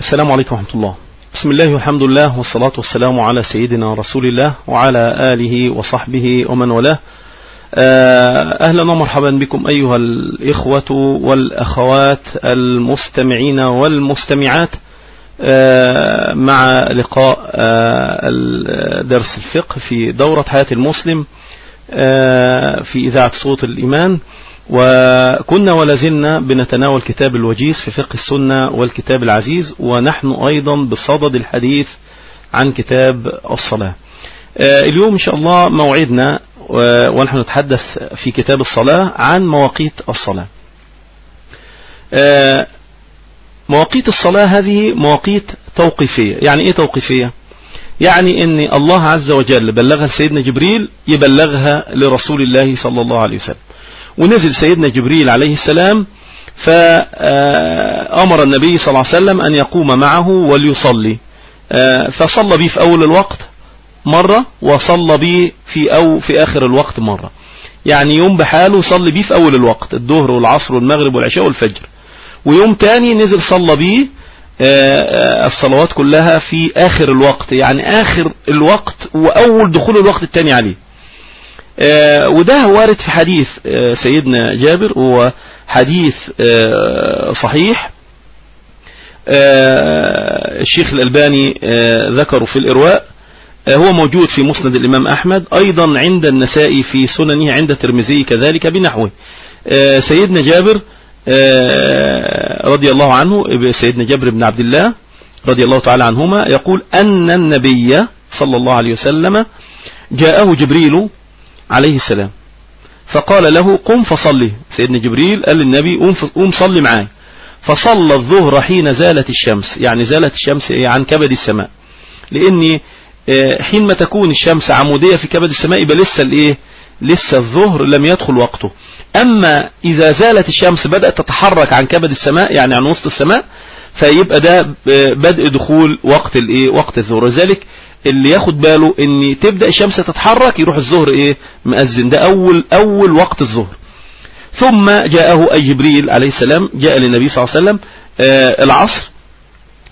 السلام عليكم ورحمة الله. بسم الله والحمد لله والصلاة والسلام على سيدنا رسول الله وعلى آله وصحبه ومن والاه. أهلا ومرحبا بكم أيها الإخوة والأخوات المستمعين والمستمعات. مع لقاء درس الفقه في دورة حياة المسلم في إذاعة صوت الإيمان. وكنا ولازلنا بنتناول كتاب الوجيز في فقه السنة والكتاب العزيز ونحن أيضا بصدد الحديث عن كتاب الصلاة. اليوم إن شاء الله موعدنا ونحن نتحدث في كتاب الصلاة عن مواقيت الصلاة. مواقيت الصلاة هذه مواقيت توقيفية. يعني إيه توقيفية؟ يعني إن الله عز وجل بلغها لسيدنا جبريل يبلغها لرسول الله صلى الله عليه وسلم. ونزل سيدنا جبريل عليه السلام فأمر النبي صلى الله عليه وسلم أن يقوم معه وليصلي. فصلى به في أول الوقت مرة وصلى به في أو في آخر الوقت مرة. يعني يوم بحاله صلي به في أول الوقت الظهر والعصر والمغرب والعشاء والفجر. ويوم تاني نزل صلى به الصلوات كلها في آخر الوقت. يعني آخر الوقت وأول دخول الوقت التاني عليه. وده وارد في حديث سيدنا جابر هو حديث صحيح. الشيخ الألباني ذكره في الإرواء. هو موجود في مسند الإمام أحمد. أيضا عند النسائي في سننه عند الترمذي كذلك بنحوه. سيدنا جابر رضي الله عنه سيدنا جابر بن عبد الله رضي الله تعالى عنهما يقول أن النبي صلى الله عليه وسلم جاءه جبريل عليه السلام. فقال له قم فصلي. سيدنا جبريل قال للنبي قم, صلي معاي. فصلى الظهر حين زالت الشمس. يعني زالت الشمس عن كبد السماء. لأن حين ما تكون الشمس عمودية في كبد السماء يبقى لسه الإيه؟ لسه الظهر لم يدخل وقته. أما إذا زالت الشمس بدأت تتحرك عن كبد السماء يعني عن وسط السماء فيبقى ده بدء دخول وقت الإيه؟ وقت الظهر. لذلك اللي ياخد باله إن تبدأ الشمس تتحرك يروح الظهر إيه؟ مأذن. ده أول أول وقت الظهر. ثم جاءه أي جبريل عليه السلام جاء للنبي صلى الله عليه وسلم آه العصر.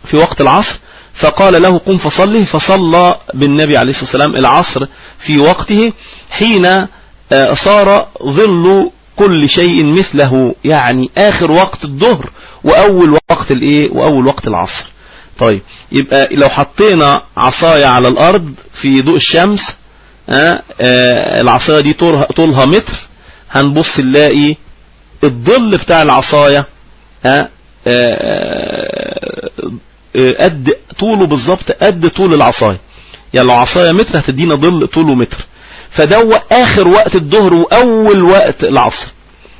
في وقت العصر فقال له قم فصلي فصلى بالنبي عليه الصلاة والسلام العصر في وقته حين آه صار ظل كل شيء مثله يعني آخر وقت الظهر وأول وقت الإيه؟ وأول وقت العصر. طيب. يبقى لو حطينا عصاية على الأرض في ضوء الشمس آه آه العصاية دي طولها, متر هنبص نلاقي الظل بتاع العصاية آه قد طوله بالظبط قد طول العصاية. يعني لو عصاية متر هتدينا ظل طوله متر. فدو آخر وقت الظهر وأول وقت العصر.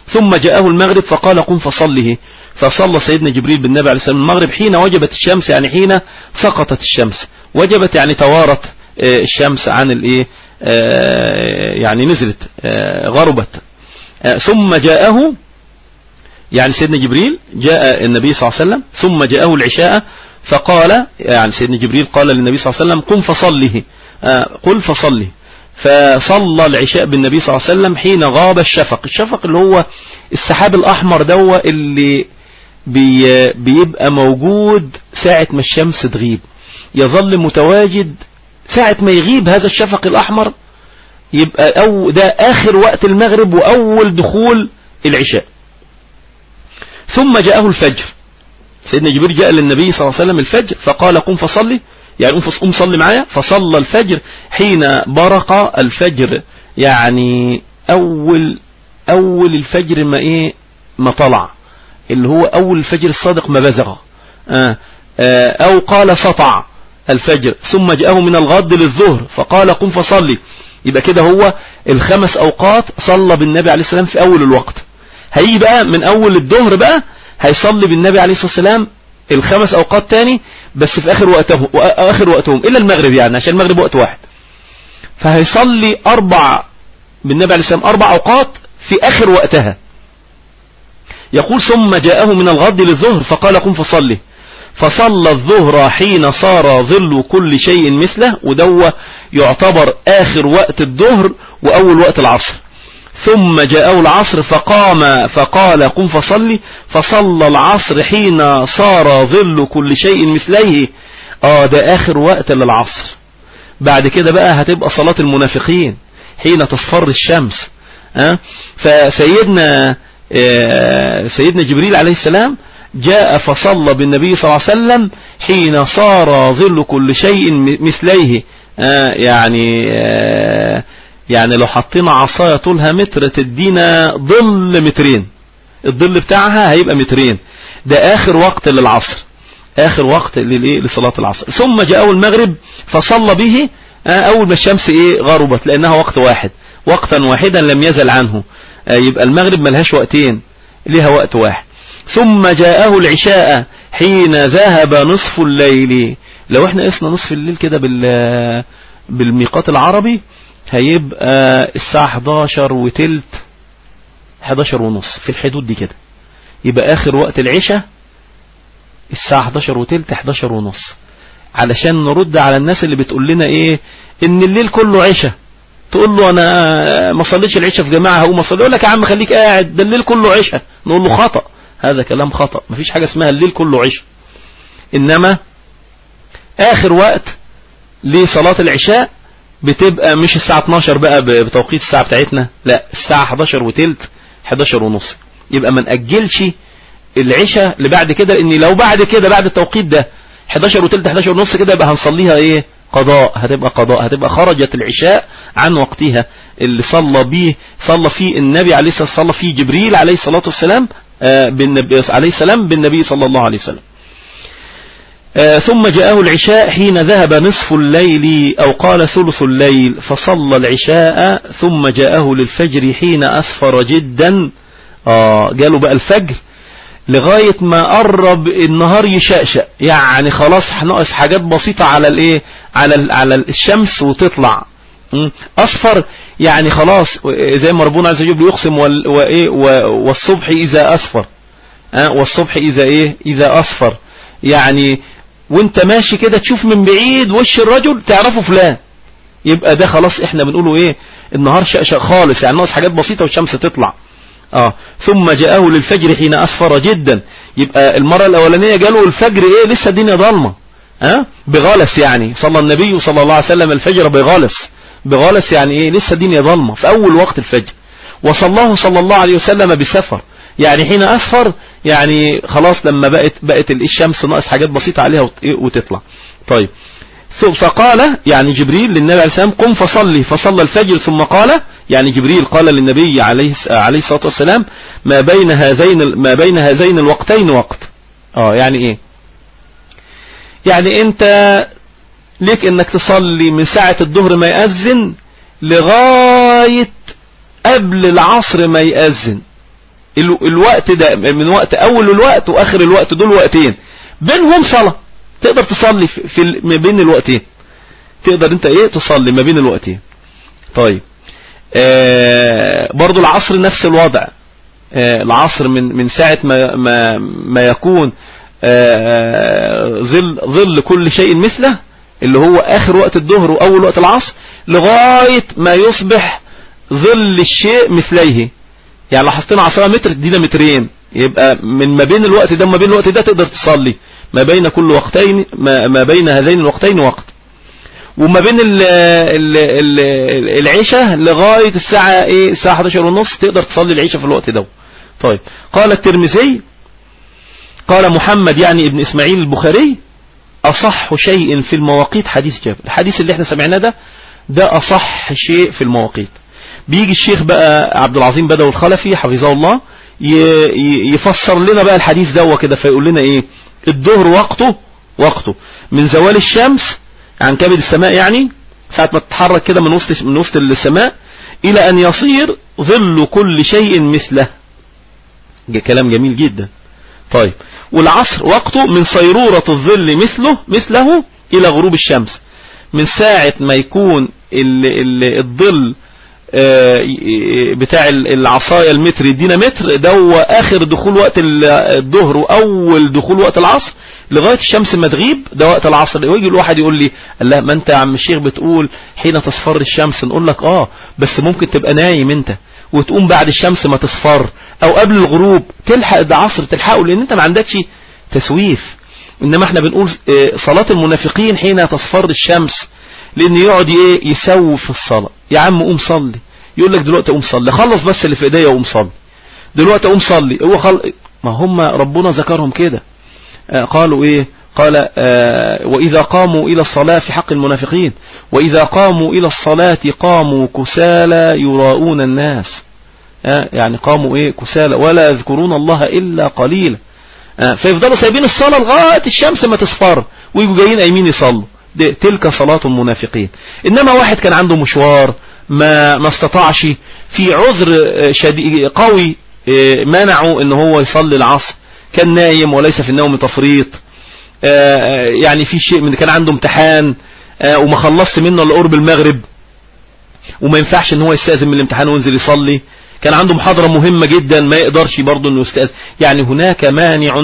ثم جاءه المغرب فقال قم فصله فصلى سيدنا جبريل بالنبي عليه السلام المغرب حين وجبت الشمس يعني حين سقطت الشمس. وجبت يعني توارت الشمس عن الايه يعني نزلت غربت. ثم جاءه يعني سيدنا جبريل جاء النبي صلى الله عليه وسلم ثم جاءه العشاء فقال يعني سيدنا جبريل قال للنبي صلى الله عليه وسلم قم فصله. قل فصله. فصلى العشاء بالنبي صلى الله عليه وسلم حين غاب الشفق. الشفق اللي هو السحاب الأحمر دو اللي بي بيبقى موجود ساعة ما الشمس تغيب. يظل متواجد ساعة ما يغيب هذا الشفق الأحمر يبقى أو ده آخر وقت المغرب وأول دخول العشاء. ثم جاءه الفجر. سيدنا جبريل جاء للنبي صلى الله عليه وسلم الفجر فقال قم فصلي. يعني قم صلي معايا. فصلى الفجر حين برق الفجر. يعني أول أول الفجر ما إيه ما طلع. اللي هو أول الفجر الصادق ما بزغ. آه. آه. أو قال سطع الفجر ثم جاءه من الغد للظهر فقال قم فصلي. يبقى كده هو الخمس أوقات صلى بالنبي عليه السلام في أول الوقت. هيجي بقى من أول الظهر بقى هيصلي بالنبي عليه الصلاة والسلام الخمس أوقات تاني بس في آخر وقتهم آخر وقتهم إلا المغرب يعني عشان المغرب وقت واحد. فهيصلي أربع بالنبي عليه السلام أربع أوقات في آخر وقتها. يقول ثم جاءه من الغد للظهر فقال قم فصلي. فصلى الظهر حين صار ظل كل شيء مثله ودو يعتبر آخر وقت الظهر وأول وقت العصر. ثم جاءه العصر فقام فقال قم فصلي. فصلى العصر حين صار ظل كل شيء مثليه. آه ده آخر وقت للعصر. بعد كده بقى هتبقى صلاة المنافقين حين تصفر الشمس. أه؟ فسيدنا آه سيدنا جبريل عليه السلام جاء فصلى بالنبي صلى الله عليه وسلم حين صار ظل كل شيء مثليه. آه يعني آه يعني لو حطينا عصاية طولها متر تدينا ظل مترين. الظل بتاعها هيبقى مترين. ده آخر وقت للعصر. آخر وقت للإيه؟ لصلاة العصر. ثم جاءه المغرب فصلى به أول ما الشمس إيه؟ غربت لأنها وقت واحد. وقتا واحدا لم يزل عنه. يبقى المغرب ملهاش وقتين لها وقت واحد. ثم جاءه العشاء حين ذهب نصف الليل. لو إحنا قسنا نصف الليل كده بال بالميقات العربي هيبقى الساعة 11 وتلت 11 ونص في الحدود دي كده. يبقى آخر وقت العشاء الساعة 11 وتلت 11 ونص. علشان نرد على الناس اللي بتقول لنا إيه؟ إن الليل كله عشاء. تقول له أنا ما صليتش العشاء في جماعة هقوم أصلي. يقول لك يا عم خليك قاعد ده الليل كله عشاء. نقول له خطأ. هذا كلام خطأ. مفيش حاجة اسمها الليل كله عشاء. إنما آخر وقت لصلاة العشاء بتبقى مش الساعة 12 بقى بتوقيت الساعة بتاعتنا لا الساعة 11 وتلت 11 ونص. يبقى ما نأجلش العشاء اللي بعد كده لأن لو بعد كده بعد التوقيت ده 11 وتلت 11 ونص كده يبقى هنصليها إيه؟ قضاء هتبقى قضاء هتبقى خرجت العشاء عن وقتها. اللي صلى به صلى فيه النبي عليه الصلاة والسلام صلى فيه جبريل عليه الصلاة والسلام بالنبي عليه السلام بالنبي صلى الله عليه وسلم. ثم جاءه العشاء حين ذهب نصف الليل أو قال ثلث الليل فصلى العشاء ثم جاءه للفجر حين أسفر جدا. آه جاله بقى الفجر لغاية ما قرب النهار يشقشق. يعني خلاص ناقص حاجات بسيطة على الإيه؟ على ال على الشمس وتطلع. أصفر يعني خلاص زي ما ربنا عز وجل يقسم وإيه؟ والصبح إذا أصفر. ها؟ والصبح إذا إيه؟ إذا أصفر. يعني وإنت ماشي كده تشوف من بعيد وش الرجل تعرفه فلان. يبقى ده خلاص إحنا بنقوله إيه؟ النهار شقشق خالص. يعني ناقص حاجات بسيطة والشمس تطلع. آه. ثم جاءه للفجر حين أسفر جدا. يبقى المرة الأولانية جاله الفجر إيه؟ لسه الدنيا ضلمة. آه؟ بغلس يعني. صلى النبي صلى الله عليه وسلم الفجر بغلس. بغلس يعني إيه؟ لسه الدنيا ضلمة. في أول وقت الفجر. وصلاه صلى الله عليه وسلم بسفر. يعني حين أسفر يعني خلاص لما بقت بقت الشمس ناقص حاجات بسيطة عليها وتطلع. طيب. فقال يعني جبريل للنبي عليه السلام قم فصلي. فصلى الفجر ثم قال يعني جبريل قال للنبي عليه عليه الصلاة والسلام ما بين هذين ما بين هذين الوقتين وقت. آه يعني إيه؟ يعني أنت ليك إنك تصلي من ساعة الظهر ما يأذن لغاية قبل العصر ما يأذن. الوقت ده من وقت أول الوقت وآخر الوقت دول وقتين. بينهم صلاة. تقدر تصلي في ما بين الوقتين. تقدر أنت إيه؟ تصلي ما بين الوقتين. طيب. برضو العصر نفس الوضع. آه العصر من من ساعة ما ما ما يكون آه ظل ظل كل شيء مثله اللي هو آخر وقت الظهر وأول وقت العصر لغاية ما يصبح ظل الشيء مثليه. يعني لو حطينا متر تدينا مترين. يبقى من ما بين الوقت ده وما بين الوقت ده تقدر تصلي. ما بين كل وقتين ما, ما بين هذين الوقتين وقت. وما بين ال ال ال العشاء لغاية الساعة إيه؟ الساعة 11 ونص تقدر تصلي العشاء في الوقت ده. طيب. قال الترمذي قال محمد يعني ابن إسماعيل البخاري أصح شيء في المواقيت حديث جابر الحديث اللي إحنا سمعناه ده ده أصح شيء في المواقيت. بيجي الشيخ بقى عبد العظيم بدوي الخلفي حفظه الله يفسر لنا بقى الحديث ده كده فيقول لنا إيه؟ الظهر وقته وقته. من زوال الشمس عن كبد السماء يعني ساعة ما تتحرك كده من وسط من وسط السماء إلى أن يصير ظل كل شيء مثله. كلام جميل جدا. طيب والعصر وقته من صيرورة الظل مثله مثله إلى غروب الشمس. من ساعة ما يكون ال ال الظل بتاع العصاية المتر يدينا متر ده هو آخر دخول وقت الظهر وأول دخول وقت العصر لغاية الشمس ما تغيب ده وقت العصر. ويجي الواحد يقول لي الله ما أنت يا عم الشيخ بتقول حين تصفر الشمس؟ نقول لك آه بس ممكن تبقى نايم أنت وتقوم بعد الشمس ما تصفر أو قبل الغروب تلحق العصر تلحقه لأن أنت ما عندكش تسويف. إنما إحنا بنقول آه، صلاة المنافقين حين تصفر الشمس. لأن يقعد إيه يسوف في الصلاة. يا عم قوم صلي. يقول لك دلوقتي قوم صلي. خلص بس اللي في إيديا وقوم صلي. دلوقتي قوم صلي. هو خل... ما هم ربنا ذكرهم كده. آه، قالوا إيه؟ قال آه، وإذا قاموا إلى الصلاة في حق المنافقين. وإذا قاموا إلى الصلاة قاموا كسالى يراؤون الناس. يعني قاموا إيه؟ كسالى. ولا يذكرون الله إلا قليلا. فيفضلوا سايبين الصلاة لغاية الشمس ما تصفر ويجوا جايين قايمين يصلوا. تلك صلاة المنافقين. إنما واحد كان عنده مشوار ما ما استطاعش في عذر شديد قوي منعه إن هو يصلي العصر. كان نايم وليس في النوم تفريط. يعني في شيء من كان عنده امتحان وما خلصت منه إلا قرب المغرب. وما ينفعش إن هو يستأذن من الامتحان وينزل يصلي. كان عنده محاضرة مهمة جدا ما يقدرش برضه إنه يستأذن. يعني هناك مانع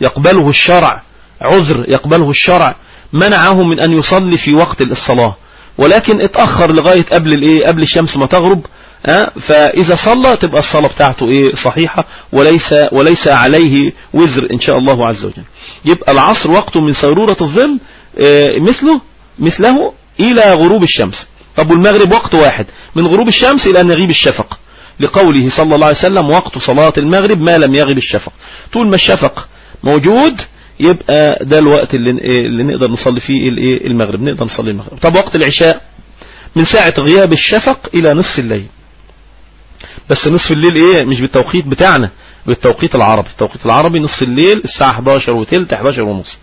يقبله الشرع عذر يقبله الشرع. منعه من أن يصلي في وقت الصلاة. ولكن اتأخر لغاية قبل الإيه؟ قبل الشمس ما تغرب أه؟ فإذا صلى تبقى الصلاة بتاعته إيه؟ صحيحة وليس وليس عليه وزر إن شاء الله عز وجل. يبقى العصر وقته من صيرورة الظل آه، مثله مثله إلى غروب الشمس. طب والمغرب وقت واحد من غروب الشمس إلى أن يغيب الشفق. لقوله صلى الله عليه وسلم وقت صلاة المغرب ما لم يغب الشفق. طول ما الشفق موجود يبقى ده الوقت اللي, اللي نقدر نصلي فيه المغرب نقدر نصلي المغرب. طب وقت العشاء؟ من ساعة غياب الشفق إلى نصف الليل. بس نصف الليل إيه؟ مش بالتوقيت بتاعنا بالتوقيت العربي. التوقيت العربي نصف الليل الساعة 11 وتلت 11 ونص.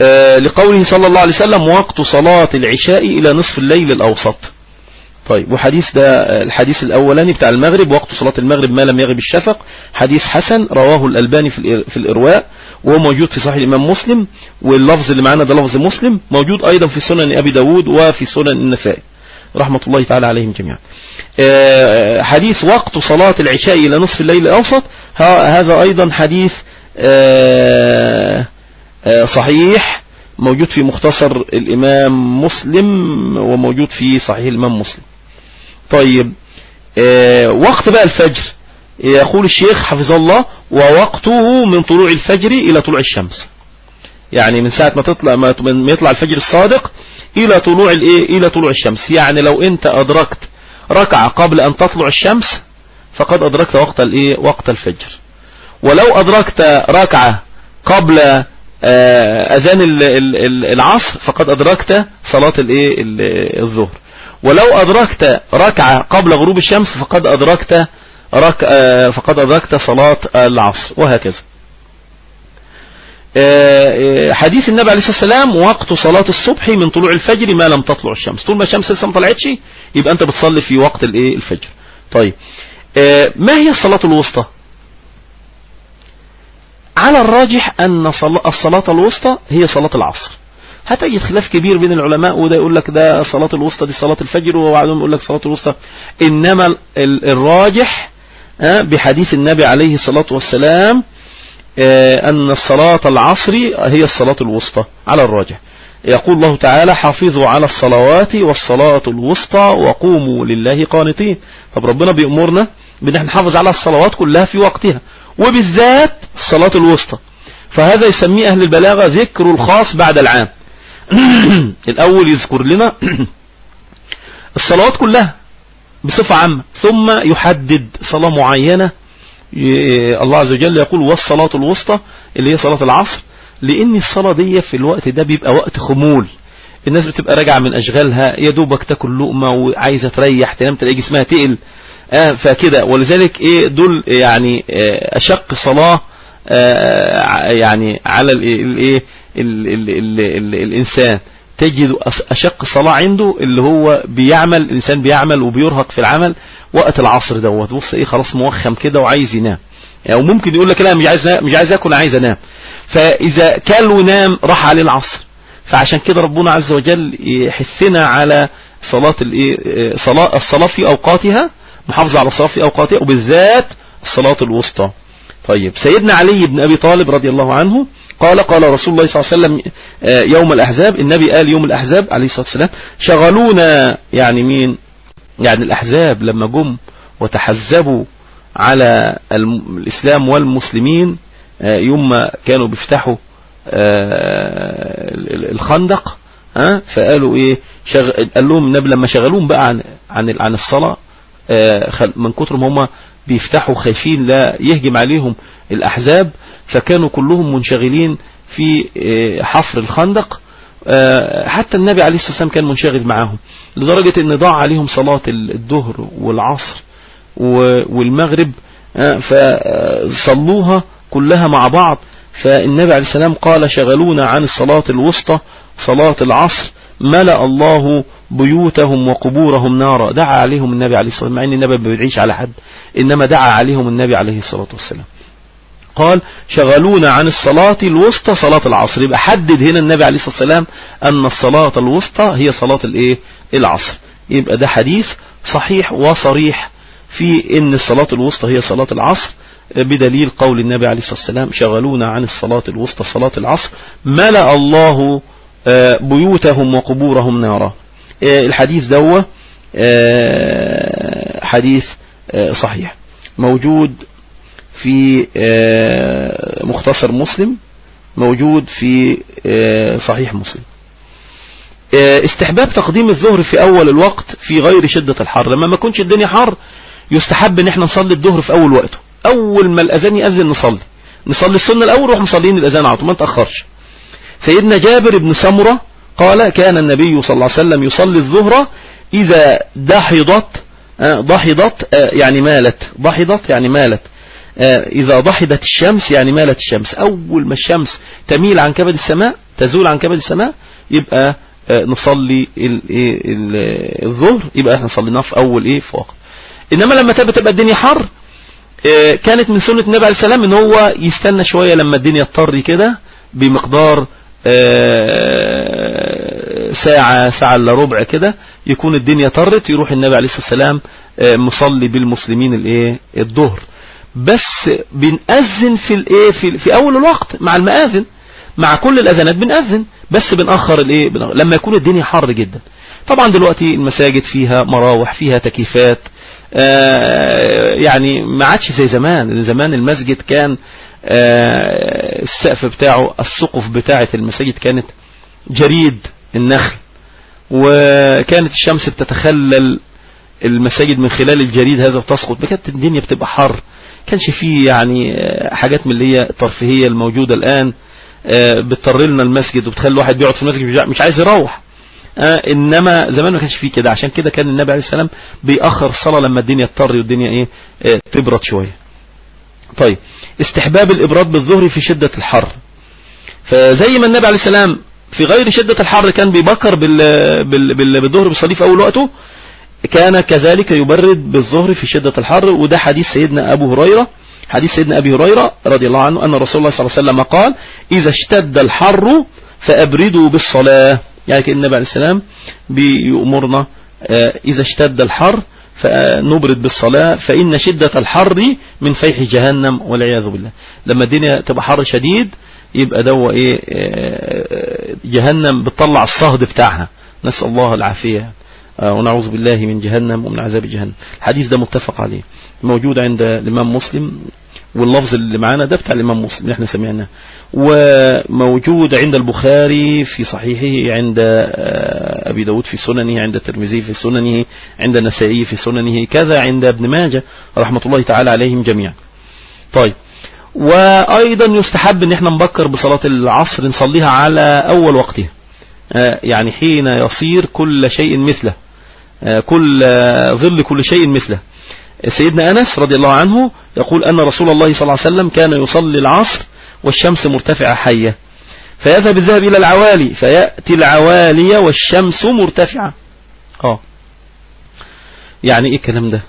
آه لقوله صلى الله عليه وسلم وقت صلاة العشاء إلى نصف الليل الأوسط. طيب وحديث ده الحديث الأولاني بتاع المغرب وقت صلاة المغرب ما لم يغب الشفق. حديث حسن رواه الألباني في الإرواء. وهو موجود في صحيح الإمام مسلم واللفظ اللي معانا ده لفظ مسلم موجود أيضا في سنن أبي داود وفي سنن النسائي. رحمة الله تعالى عليهم جميعا. آه، حديث وقت صلاة العشاء إلى نصف الليل الأوسط هذا أيضا حديث آه، آه، صحيح موجود في مختصر الإمام مسلم وموجود في صحيح الإمام مسلم. طيب وقت بقى الفجر. يقول الشيخ حفظه الله ووقته من طلوع الفجر إلى طلوع الشمس. يعني من ساعة ما تطلع ما يطلع الفجر الصادق إلى طلوع الإيه إلى طلوع الشمس. يعني لو أنت أدركت ركعة قبل أن تطلع الشمس فقد أدركت وقت الإيه وقت الفجر. ولو أدركت ركعة قبل آه، أذان العصر فقد أدركت صلاة الإيه الظهر. ولو أدركت ركعة قبل غروب الشمس فقد أدركت رك آه، فقد أدركت صلاة العصر وهكذا. آه، آه، حديث النبي عليه الصلاة والسلام وقت صلاة الصبح من طلوع الفجر ما لم تطلع الشمس. طول ما الشمس لسه ما طلعتش يبقى أنت بتصلي في وقت الايه الفجر. طيب. ما هي الصلاة الوسطى؟ على الراجح أن الصلاة الوسطى هي صلاة العصر. هتجد خلاف كبير بين العلماء وده يقول لك ده صلاة الوسطى دي صلاة الفجر وبعدهم يقول لك صلاة الوسطى. إنما الراجح بحديث النبي عليه الصلاة والسلام آه، أن الصلاة العصر هي الصلاة الوسطى على الراجح. يقول الله تعالى حافظوا على الصلوات والصلاة الوسطى وقوموا لله قانتين. طب ربنا بيأمرنا بأن إحنا نحافظ على الصلوات كلها في وقتها وبالذات الصلاة الوسطى. فهذا يسميه أهل البلاغة ذكر الخاص بعد العام. الأول يذكر لنا الصلوات كلها. بصفة عامة. ثم يحدد صلاة معينة. الله عز وجل يقول والصلاة الوسطى اللي هي صلاة العصر. لأن الصلاة دي في الوقت ده بيبقى وقت خمول. الناس بتبقى راجعة من أشغالها يا دوبك تاكل لقمة وعايزة تريح تنام تلاقي جسمها تقل. آه فكده. ولذلك إيه دول يعني آه أشق صلاة آه يعني على الايه الإنسان. تجد أشق صلاة عنده اللي هو بيعمل الإنسان بيعمل وبيرهق في العمل وقت العصر دوت. بص إيه خلاص موخم كده وعايز ينام. يعني ممكن يقول لك لا مش عايز مش عايز آكل عايز أنام. فإذا كل ونام راح عليه العصر. فعشان كده ربنا عز وجل يحثنا على صلاة الايه صلاة الصلاة في أوقاتها محافظة على الصلاة في أوقاتها وبالذات الصلاة الوسطى. طيب سيدنا علي بن أبي طالب رضي الله عنه قال قال رسول الله صلى الله عليه وسلم آه، يوم الأحزاب النبي قال يوم الأحزاب عليه الصلاة والسلام. شغلونا يعني مين؟ يعني الأحزاب لما جم وتحزبوا على الإسلام والمسلمين آه، يوم ما كانوا بيفتحوا آه، الخندق فقالوا إيه شغ... قال لهم النبي لما شغلوهم بقى عن عن عن الصلاة من كتر ما هم بيفتحوا خايفين لا يهجم عليهم الأحزاب. فكانوا كلهم منشغلين في حفر الخندق. حتى النبي عليه الصلاة والسلام كان منشغل معاهم لدرجة إن ضاع عليهم صلاة الظهر والعصر والمغرب. فصلوها كلها مع بعض. فالنبي عليه السلام قال شغلونا عن الصلاة الوسطى صلاة العصر. ملأ الله بيوتهم وقبورهم نارا. دعا عليهم النبي عليه الصلاة والسلام مع ان النبي ما بيدعيش على حد إنما دعا عليهم النبي عليه الصلاة والسلام. قال شغلونا عن الصلاة الوسطى صلاة العصر. يبقى حدد هنا النبي عليه الصلاة والسلام أن الصلاة الوسطى هي صلاة الإيه؟ العصر. يبقى ده حديث صحيح وصريح في إن الصلاة الوسطى هي صلاة العصر بدليل قول النبي عليه الصلاة والسلام شغلونا عن الصلاة الوسطى صلاة العصر. ملأ الله آه، بيوتهم وقبورهم نارا. آه، الحديث دوا آه، حديث صحيح. موجود في مختصر مسلم موجود في صحيح مسلم. استحباب تقديم الظهر في أول الوقت في غير شدة الحر. لما ما كنش الدنيا حر يستحب إن إحنا نصلي الظهر في أول وقته. أول ما الأذان يأذن نصلي. نصلي السنة الأول نروح مصلين الأذان على طول ما نتأخرش. سيدنا جابر بن سمرة قال كان النبي صلى الله عليه وسلم يصلي الظهر إذا دحضت آه، آه، يعني مالت. ضحضت يعني مالت. آه، إذا ضحضت الشمس يعني مالت الشمس. أول ما الشمس تميل عن كبد السماء تزول عن كبد السماء يبقى نصلي الظهر يبقى إحنا صليناه في أول إيه؟ في وقت إنما لما تبقى الدنيا حر آه، كانت من سنة النبي عليه السلام إن هو يستنى شوية لما الدنيا تطري كده بمقدار آه، ساعة ساعة إلا ربع كده يكون الدنيا طرت يروح النبي عليه الصلاة والسلام آه، مصلي بالمسلمين الإيه؟ الظهر. بس بنأذن في الايه في, في أول الوقت مع المآذن مع كل الأذانات بنأذن بس بنأخر الايه لما يكون الدنيا حر جدا. طبعا دلوقتي المساجد فيها مراوح فيها تكييفات آه، يعني ما عادش زي زمان. زمان المسجد كان آه، السقف بتاعه السقف بتاعة المساجد كانت جريد النخل وكانت الشمس بتتخلل المساجد من خلال الجريد هذا وتسقط. كانت الدنيا بتبقى حر. كانش فيه يعني آه، حاجات من اللي هي الترفيهية الموجودة الآن بتطر لنا المسجد وبتخلي الواحد بيقعد في المسجد مش عايز يروح. آه إنما زمان ما كانش فيه كده. عشان كده كان النبي عليه السلام بيأخر الصلاة لما الدنيا تطري والدنيا إيه آه تبرد شوية. طيب استحباب الإبراد بالظهر في شدة الحر. فزي ما النبي عليه السلام في غير شدة الحر كان بيبكر بال بال بال بالظهر بالصليب في أول وقته كان كذلك يبرد بالظهر في شدة الحر وده حديث سيدنا أبو هريرة حديث سيدنا أبي هريرة رضي الله عنه أن رسول الله صلى الله عليه وسلم قال إذا اشتد الحر فأبردوا بالصلاة. يعني كأن النبي عليه السلام بيأمرنا آه، إذا اشتد الحر فنبرد بالصلاة فإن شدة الحر من فيح جهنم والعياذ بالله. لما الدنيا تبقى حر شديد يبقى دو إيه آه، جهنم بتطلع الصهد بتاعها. نسأل الله العافية. آه، ونعوذ بالله من جهنم ومن عذاب جهنم. الحديث ده متفق عليه. موجود عند الإمام مسلم واللفظ اللي معانا ده بتاع الإمام مسلم اللي إحنا سمعناه. وموجود عند البخاري في صحيحه عند آه، أبي داود في سننه عند الترمذي في سننه عند النسائي في سننه كذا عند ابن ماجه رحمة الله تعالى عليهم جميعا. طيب. وأيضا يستحب إن إحنا نبكر بصلاة العصر نصليها على أول وقتها. آه، يعني حين يصير كل شيء مثله. آه، كل ظل كل شيء مثله. سيدنا أنس رضي الله عنه يقول أن رسول الله صلى الله عليه وسلم كان يصلي العصر والشمس مرتفعة حية. فيذهب الذهب إلى العوالي فيأتي العوالي والشمس مرتفعة. آه. يعني إيه الكلام ده؟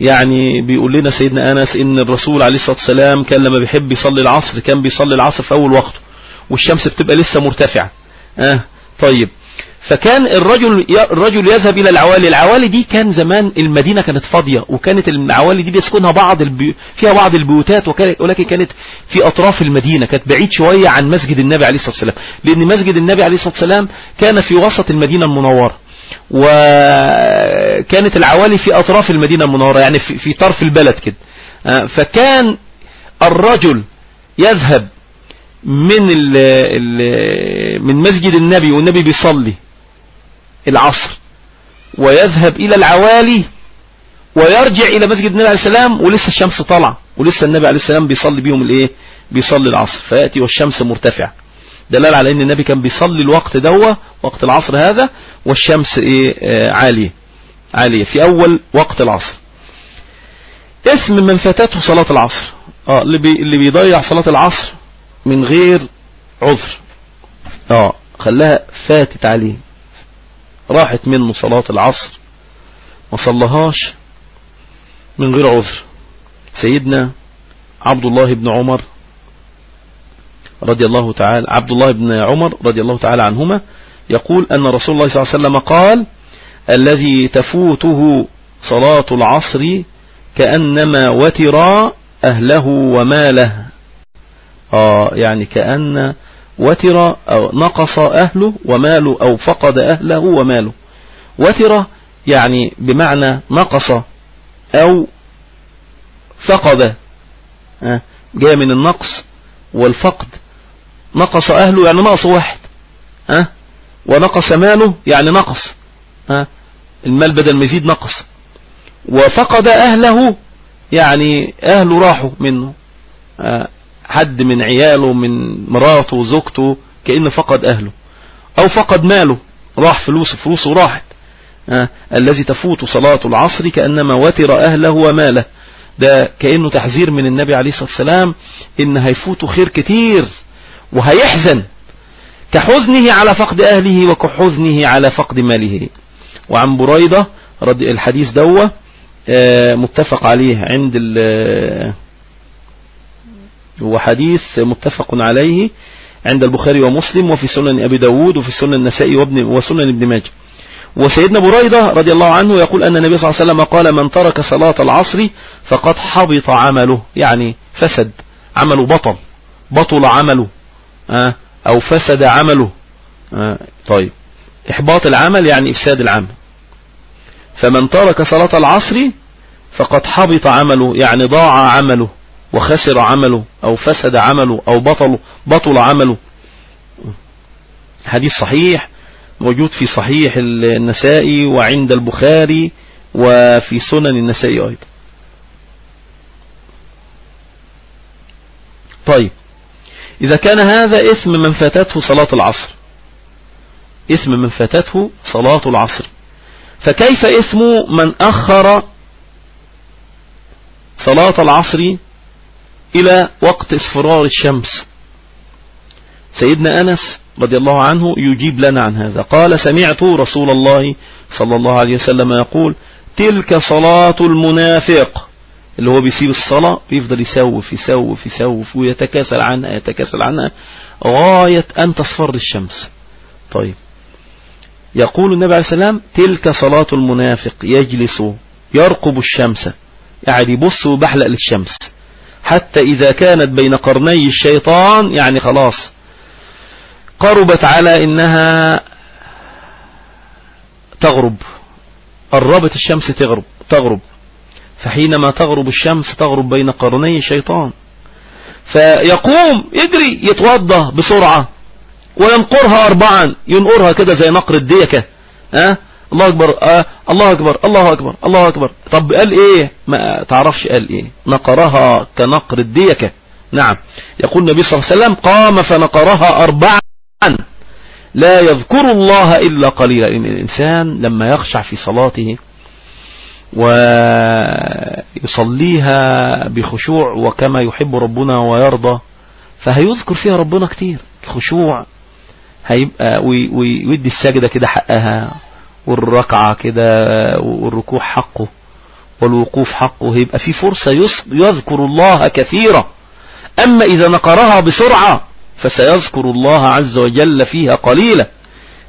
يعني بيقول لنا سيدنا أنس إن الرسول عليه الصلاة والسلام كان لما بيحب يصلي العصر كان بيصلي العصر في أول وقته والشمس بتبقى لسه مرتفعة. آه. طيب. فكان الرجل الرجل يذهب إلى العوالي. العوالي دي كان زمان المدينة كانت فاضية وكانت العوالي دي بيسكنها بعض البي... فيها بعض البيوتات ولكن كانت في أطراف المدينة كانت بعيد شوية عن مسجد النبي عليه الصلاة والسلام. لأن مسجد النبي عليه الصلاة والسلام كان في وسط المدينة المنورة وكانت العوالي في أطراف المدينة المنورة يعني في, طرف البلد كده. آه، فكان الرجل يذهب من من مسجد النبي والنبي بيصلي. العصر ويذهب إلى العوالي ويرجع إلى مسجد النبي عليه السلام ولسه الشمس طالعة ولسه النبي عليه السلام بيصلي بيهم الإيه؟ بيصلي العصر فيأتي والشمس مرتفعة. دلال على إن النبي كان بيصلي الوقت دوا وقت العصر هذا والشمس إيه؟ آه عالية عالية. في أول وقت العصر. اسم من فاتته صلاة العصر. آه اللي, بي اللي بيضيع صلاة العصر من غير عذر. آه خلاها فاتت عليه. راحت منه صلاة العصر ما صلهاش من غير عذر. سيدنا عبد الله بن عمر رضي الله تعالى عبد الله بن عمر رضي الله تعالى عنهما يقول أن رسول الله صلى الله عليه وسلم قال الذي تفوته صلاة العصر كأنما وترا أهله وماله. آه يعني كأن وتر أو نقص أهله وماله أو فقد أهله وماله وتر يعني بمعنى نقص أو فقد جاء من النقص والفقد نقص أهله يعني نقص واحد أه؟ ونقص ماله يعني نقص أه؟ المال بدل ما يزيد نقص وفقد أهله يعني أهله راحوا منه؟ حد من عياله من مراته وزوجته كأنه فقد أهله أو فقد ماله. راح فلوس فلوسه راحت. أه؟ الذي تفوت صلاة العصر كأنما وتر أهله وماله. ده كأنه تحذير من النبي عليه الصلاة والسلام إن هيفوته خير كتير وهيحزن كحزنه على فقد أهله وكحزنه على فقد ماله. وعن بريدة الحديث دوا آه، متفق عليه عند هو حديث متفق عليه عند البخاري ومسلم وفي سنن أبي داود وفي سنن النسائي وابن وسنن ابن ماجه. وسيدنا بريدة رضي الله عنه يقول أن النبي صلى الله عليه وسلم قال من ترك صلاة العصر فقد حبط عمله. يعني فسد عمله بطل بطل عمله آه، أو فسد عمله. آه، طيب. إحباط العمل يعني إفساد العمل. فمن ترك صلاة العصر فقد حبط عمله يعني ضاع عمله. وخسر عمله أو فسد عمله أو بطل بطل عمله. حديث صحيح موجود في صحيح النسائي وعند البخاري وفي سنن النسائي أيضا. طيب إذا كان هذا اسم من فاتته صلاة العصر. اسم من فاتته صلاة العصر. فكيف اسم من أخر صلاة العصر إلى وقت إصفرار الشمس. سيدنا أنس رضي الله عنه يجيب لنا عن هذا. قال سمعت رسول الله صلى الله عليه وسلم يقول تلك صلاة المنافق. اللي هو بيسيب الصلاة بيفضل يسوف يسوف يسوف ويتكاسل عنها يتكاسل عنها غاية أن تصفر الشمس. طيب. يقول النبي عليه السلام تلك صلاة المنافق يجلس يرقب الشمس يعني يبص وبحلق للشمس. حتى إذا كانت بين قرني الشيطان يعني خلاص قربت على إنها تغرب. قربت الشمس تغرب تغرب. فحينما تغرب الشمس تغرب بين قرني الشيطان. فيقوم يجري يتوضى بسرعة وينقرها أربعا ينقرها كده زي نقر الديكة أه؟ الله أكبر أه؟ الله أكبر الله أكبر الله أكبر. طب قال إيه؟ ما تعرفش قال إيه؟ نقرها كنقر الديكة نعم. يقول النبي صلى الله عليه وسلم قام فنقرها أربعا. لا يذكر الله إلا قليلا. إن الإنسان لما يخشع في صلاته ويصليها بخشوع وكما يحب ربنا ويرضى فهيذكر فيها ربنا كتير. خشوع هيبقى ويدي السجدة كده حقها. والركعة كده والركوع حقه والوقوف حقه هيبقى في فرصة يذكر الله كثيرا. أما إذا نقرها بسرعة فسيذكر الله عز وجل فيها قليلا.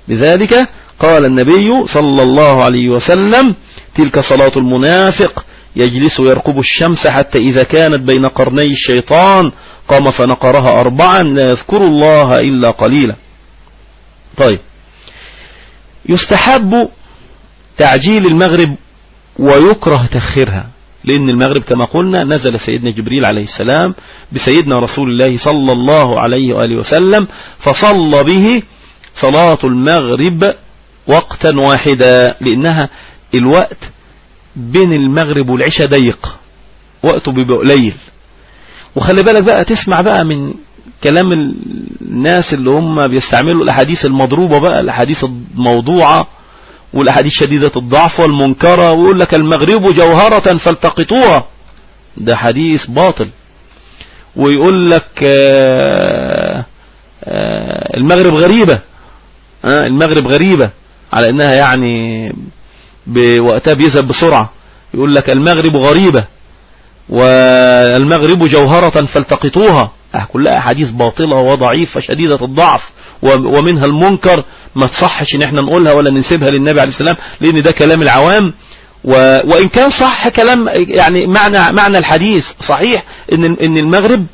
لذلك قال النبي صلى الله عليه وسلم تلك صلاة المنافق يجلس يرقب الشمس حتى إذا كانت بين قرني الشيطان قام فنقرها أربعا لا يذكر الله إلا قليلا. طيب. يستحب تعجيل المغرب ويكره تأخيرها لأن المغرب كما قلنا نزل سيدنا جبريل عليه السلام بسيدنا رسول الله صلى الله عليه وآله وسلم فصلى به صلاة المغرب وقتا واحدا لأنها الوقت بين المغرب والعشاء ضيق وقته بيبقى قليل. وخلي بالك بقى تسمع بقى من كلام الناس اللي هم بيستعملوا الأحاديث المضروبة بقى الأحاديث الموضوعة والأحاديث شديدة الضعف والمنكرة ويقول لك المغرب جوهرة فالتقطوها. ده حديث باطل. ويقول لك آه، آه، المغرب غريبة. آه، المغرب غريبة. على إنها يعني بوقتها بيذهب بسرعة. يقول لك المغرب غريبة. والمغرب جوهرة فالتقطوها. كلها أحاديث باطلة وضعيفة شديدة الضعف ومنها المنكر. ما تصحش إن إحنا نقولها ولا ننسبها للنبي عليه السلام لأن ده كلام العوام. وإن كان صح كلام يعني معنى معنى الحديث صحيح إن إن المغرب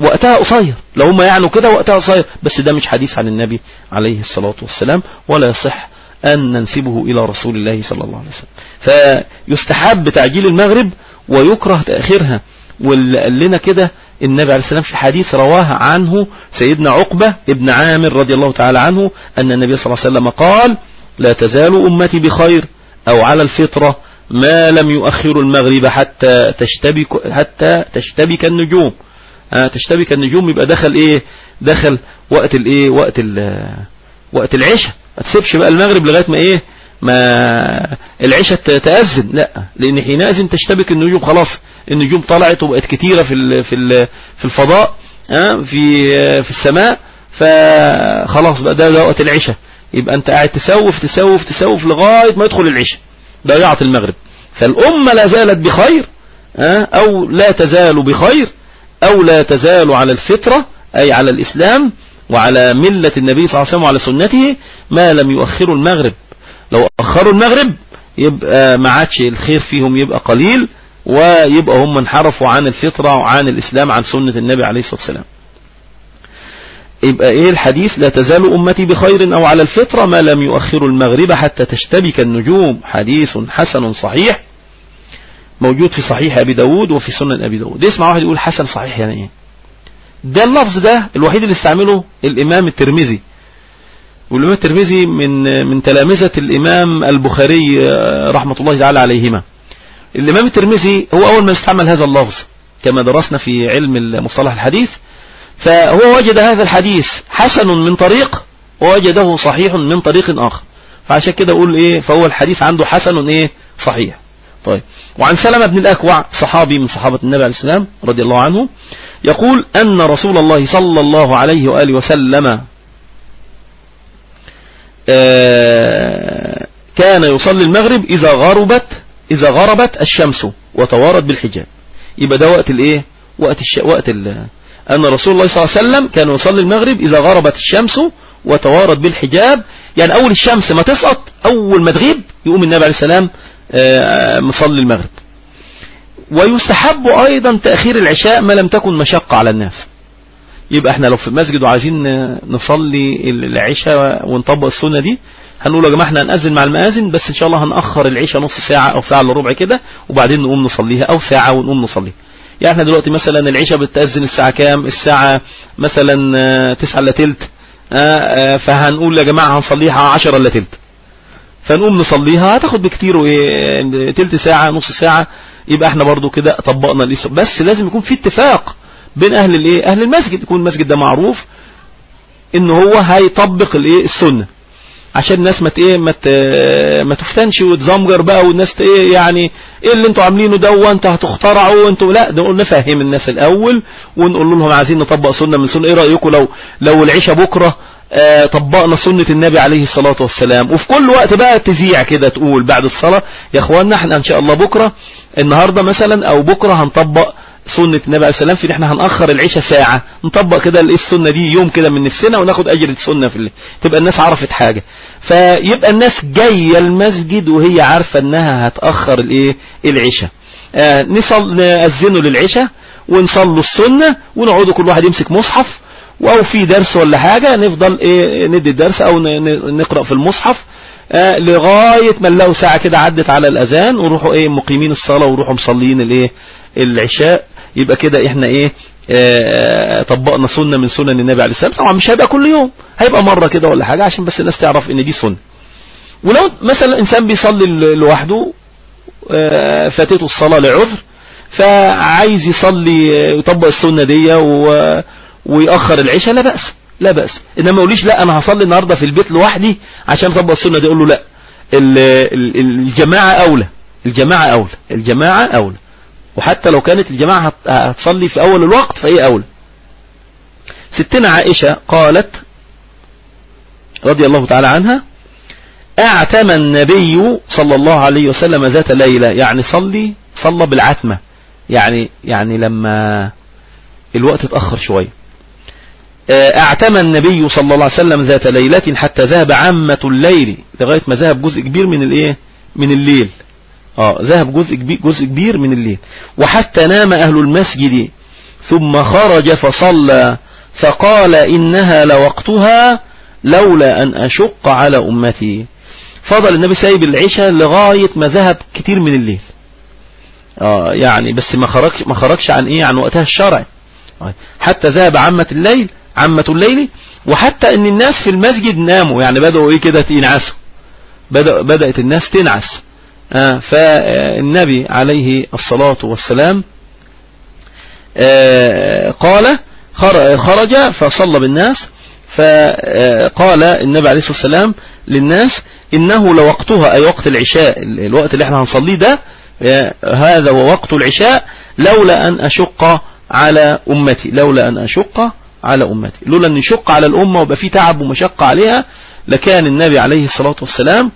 وقتها قصير. لو هم يعنوا كده وقتها قصير. بس ده مش حديث عن النبي عليه الصلاة والسلام ولا يصح أن ننسبه إلى رسول الله صلى الله عليه وسلم. فيستحب تعجيل المغرب ويكره تأخيرها. واللي لنا كده النبي عليه السلام في حديث رواه عنه سيدنا عقبة ابن عامر رضي الله تعالى عنه أن النبي صلى الله عليه وسلم قال لا تزال أمتي بخير أو على الفطرة ما لم يؤخر المغرب حتى تشتبك, حتى تشتبك النجوم. آه تشتبك النجوم يبقى دخل إيه؟ دخل وقت الإيه؟ وقت وقت العشاء. ما تسيبش بقى المغرب لغاية ما إيه؟ ما العشاء تأذن. لا لأن حينئذ تشتبك النجوم. خلاص النجوم طلعت وبقت كتيرة في في في الفضاء في في السماء. فخلاص بقى ده وقت العشاء. يبقى أنت قاعد تسوف تسوف تسوف لغاية ما يدخل العشاء ضيعت المغرب. فالأمة لا زالت بخير أو لا تزال بخير أو لا تزال على الفطرة أي على الإسلام وعلى ملة النبي صلى الله عليه وسلم وعلى سنته ما لم يؤخروا المغرب. لو أخروا المغرب يبقى ما عادش الخير فيهم يبقى قليل ويبقى هم انحرفوا عن الفطرة وعن الإسلام عن سنة النبي عليه الصلاة والسلام. يبقى إيه الحديث؟ لا تزال أمتي بخير أو على الفطرة ما لم يؤخر المغرب حتى تشتبك النجوم. حديث حسن صحيح موجود في صحيح أبي داود وفي سنن أبي داود. اسمع واحد يقول حسن صحيح يعني إيه؟ ده اللفظ ده الوحيد اللي استعمله الإمام الترمذي. والإمام الترمذي من من تلامذة الإمام البخاري رحمة الله تعالى عليهما. الإمام الترمذي هو أول ما استعمل هذا اللفظ كما درسنا في علم مصطلح الحديث. فهو وجد هذا الحديث حسن من طريق ووجده صحيح من طريق آخر. فعشان كده أقول إيه فهو الحديث عنده حسن إيه صحيح. طيب. وعن سلمة بن الأكوع صحابي من صحابة النبي عليه السلام رضي الله عنه يقول أن رسول الله صلى الله عليه وآله وسلم آه، كان يصلي المغرب إذا غربت إذا غربت الشمس وتوارت بالحجاب. يبقى ده وقت الإيه؟ وقت الش... وقت ال... أن رسول الله صلى الله عليه وسلم كان يصلي المغرب إذا غربت الشمس وتوارد بالحجاب. يعني أول الشمس ما تسقط أول ما تغيب يقوم النبي عليه السلام آه، مصلي المغرب. ويستحب أيضا تأخير العشاء ما لم تكن مشقة على الناس. يبقى إحنا لو في المسجد وعايزين نصلي العشاء ونطبق السنة دي هنقول يا جماعة إحنا هنأذن مع المآذن بس إن شاء الله هنأخر العشاء نص ساعة أو ساعة إلا ربع كده وبعدين نقوم نصليها أو ساعة ونقوم نصليها يعني إحنا دلوقتي مثلا العشاء بتأذن الساعة كام؟ الساعة مثلا آه، تسعة الا تلت آه، آه، فهنقول يا جماعة هنصليها عشرة الا تلت. فنقوم نصليها هتاخد بكتير وايه تلت ساعة نص ساعة يبقى إحنا برضو كده طبقنا بس لازم يكون في اتفاق بين أهل الإيه؟ أهل المسجد. يكون المسجد ده معروف إن هو هيطبق الإيه؟ السنة. عشان الناس ما إيه؟ ما ما تفتنش وتزمجر بقى والناس إيه؟ يعني إيه اللي أنتوا عاملينه ده؟ وانتوا هتخترعوا وانتوا لا نقول نفهم الناس الأول ونقول لهم عايزين نطبق سنة من سنة. إيه رأيكم لو لو العشاء بكرة آه طبقنا سنة النبي عليه الصلاة والسلام؟ وفي كل وقت بقى تذيع كده تقول بعد الصلاة يا اخوانا إحنا إن شاء الله بكرة النهاردة مثلا أو بكرة هنطبق سنة النبي عليه السلام في ان إحنا هنأخر العشاء ساعة. نطبق كده السنة دي يوم كده من نفسنا وناخد أجر السنة في اللي. تبقى الناس عرفت حاجة. فيبقى الناس جاية المسجد وهي عارفة إنها هتأخر الإيه؟ العشاء. آه نصل نأذنه للعشاء ونصلوا السنة ونقعدوا كل واحد يمسك مصحف. أو في درس ولا حاجة نفضل إيه؟ ندي الدرس أو نقرأ في المصحف. آه لغاية ما نلاقوا ساعة كده عدت على الأذان وروحوا إيه؟ مقيمين الصلاة وروحوا مصلين الإيه؟ العشاء. يبقى كده إحنا إيه آه طبقنا سنة من سنن النبي عليه السلام. طبعا مش هيبقى كل يوم هيبقى مرة كده ولا حاجة عشان بس الناس تعرف إن دي سنة. ولو مثلا إنسان بيصلي لوحده آه فاتته الصلاة لعذر فعايز يصلي يطبق السنة دي ويأخر العشاء لا بأس لا بأس. إنما يقوليش لا أنا هصلي النهاردة في البيت لوحدي عشان أطبق السنة دي أقول له لا. الجماعة أولى الجماعة أولى الجماعة أولى. وحتى لو كانت الجماعة هتصلي في أول الوقت فهي اولى ستنا عائشة قالت رضي الله تعالى عنها اعتمى النبي صلى الله عليه وسلم ذات ليلة. يعني صلي صلى بالعتمة. يعني يعني لما الوقت اتأخر شوية. اعتمى النبي صلى الله عليه وسلم ذات ليلة حتى ذهب عامة الليل. لغاية ما ذهب جزء كبير من الإيه؟ من الليل. آه ذهب جزء كبير, جزء كبير من الليل. وحتى نام أهل المسجد ثم خرج فصلى فقال إنها لوقتها لولا أن أشق على أمتي. فضل النبي سايب العشاء لغاية ما ذهب كتير من الليل. آه يعني بس ما خرجش ما خرجش عن إيه؟ عن وقتها الشرعي حتى ذهب عامة الليل عامة الليل وحتى إن الناس في المسجد ناموا. يعني بدأوا إيه كده ينعسوا بدأ بدأت الناس تنعس. آه فالنبي عليه الصلاة والسلام آه قال خرج فصلى بالناس فقال النبي عليه الصلاة والسلام للناس إنه لوقتها أي وقت العشاء الوقت اللي إحنا هنصليه ده هذا هو وقت العشاء لولا أن أشق على أمتي لولا أن أشق على أمتي. لولا أن يشق على الأمة ويبقى في تعب ومشقة عليها لكان النبي عليه الصلاة والسلام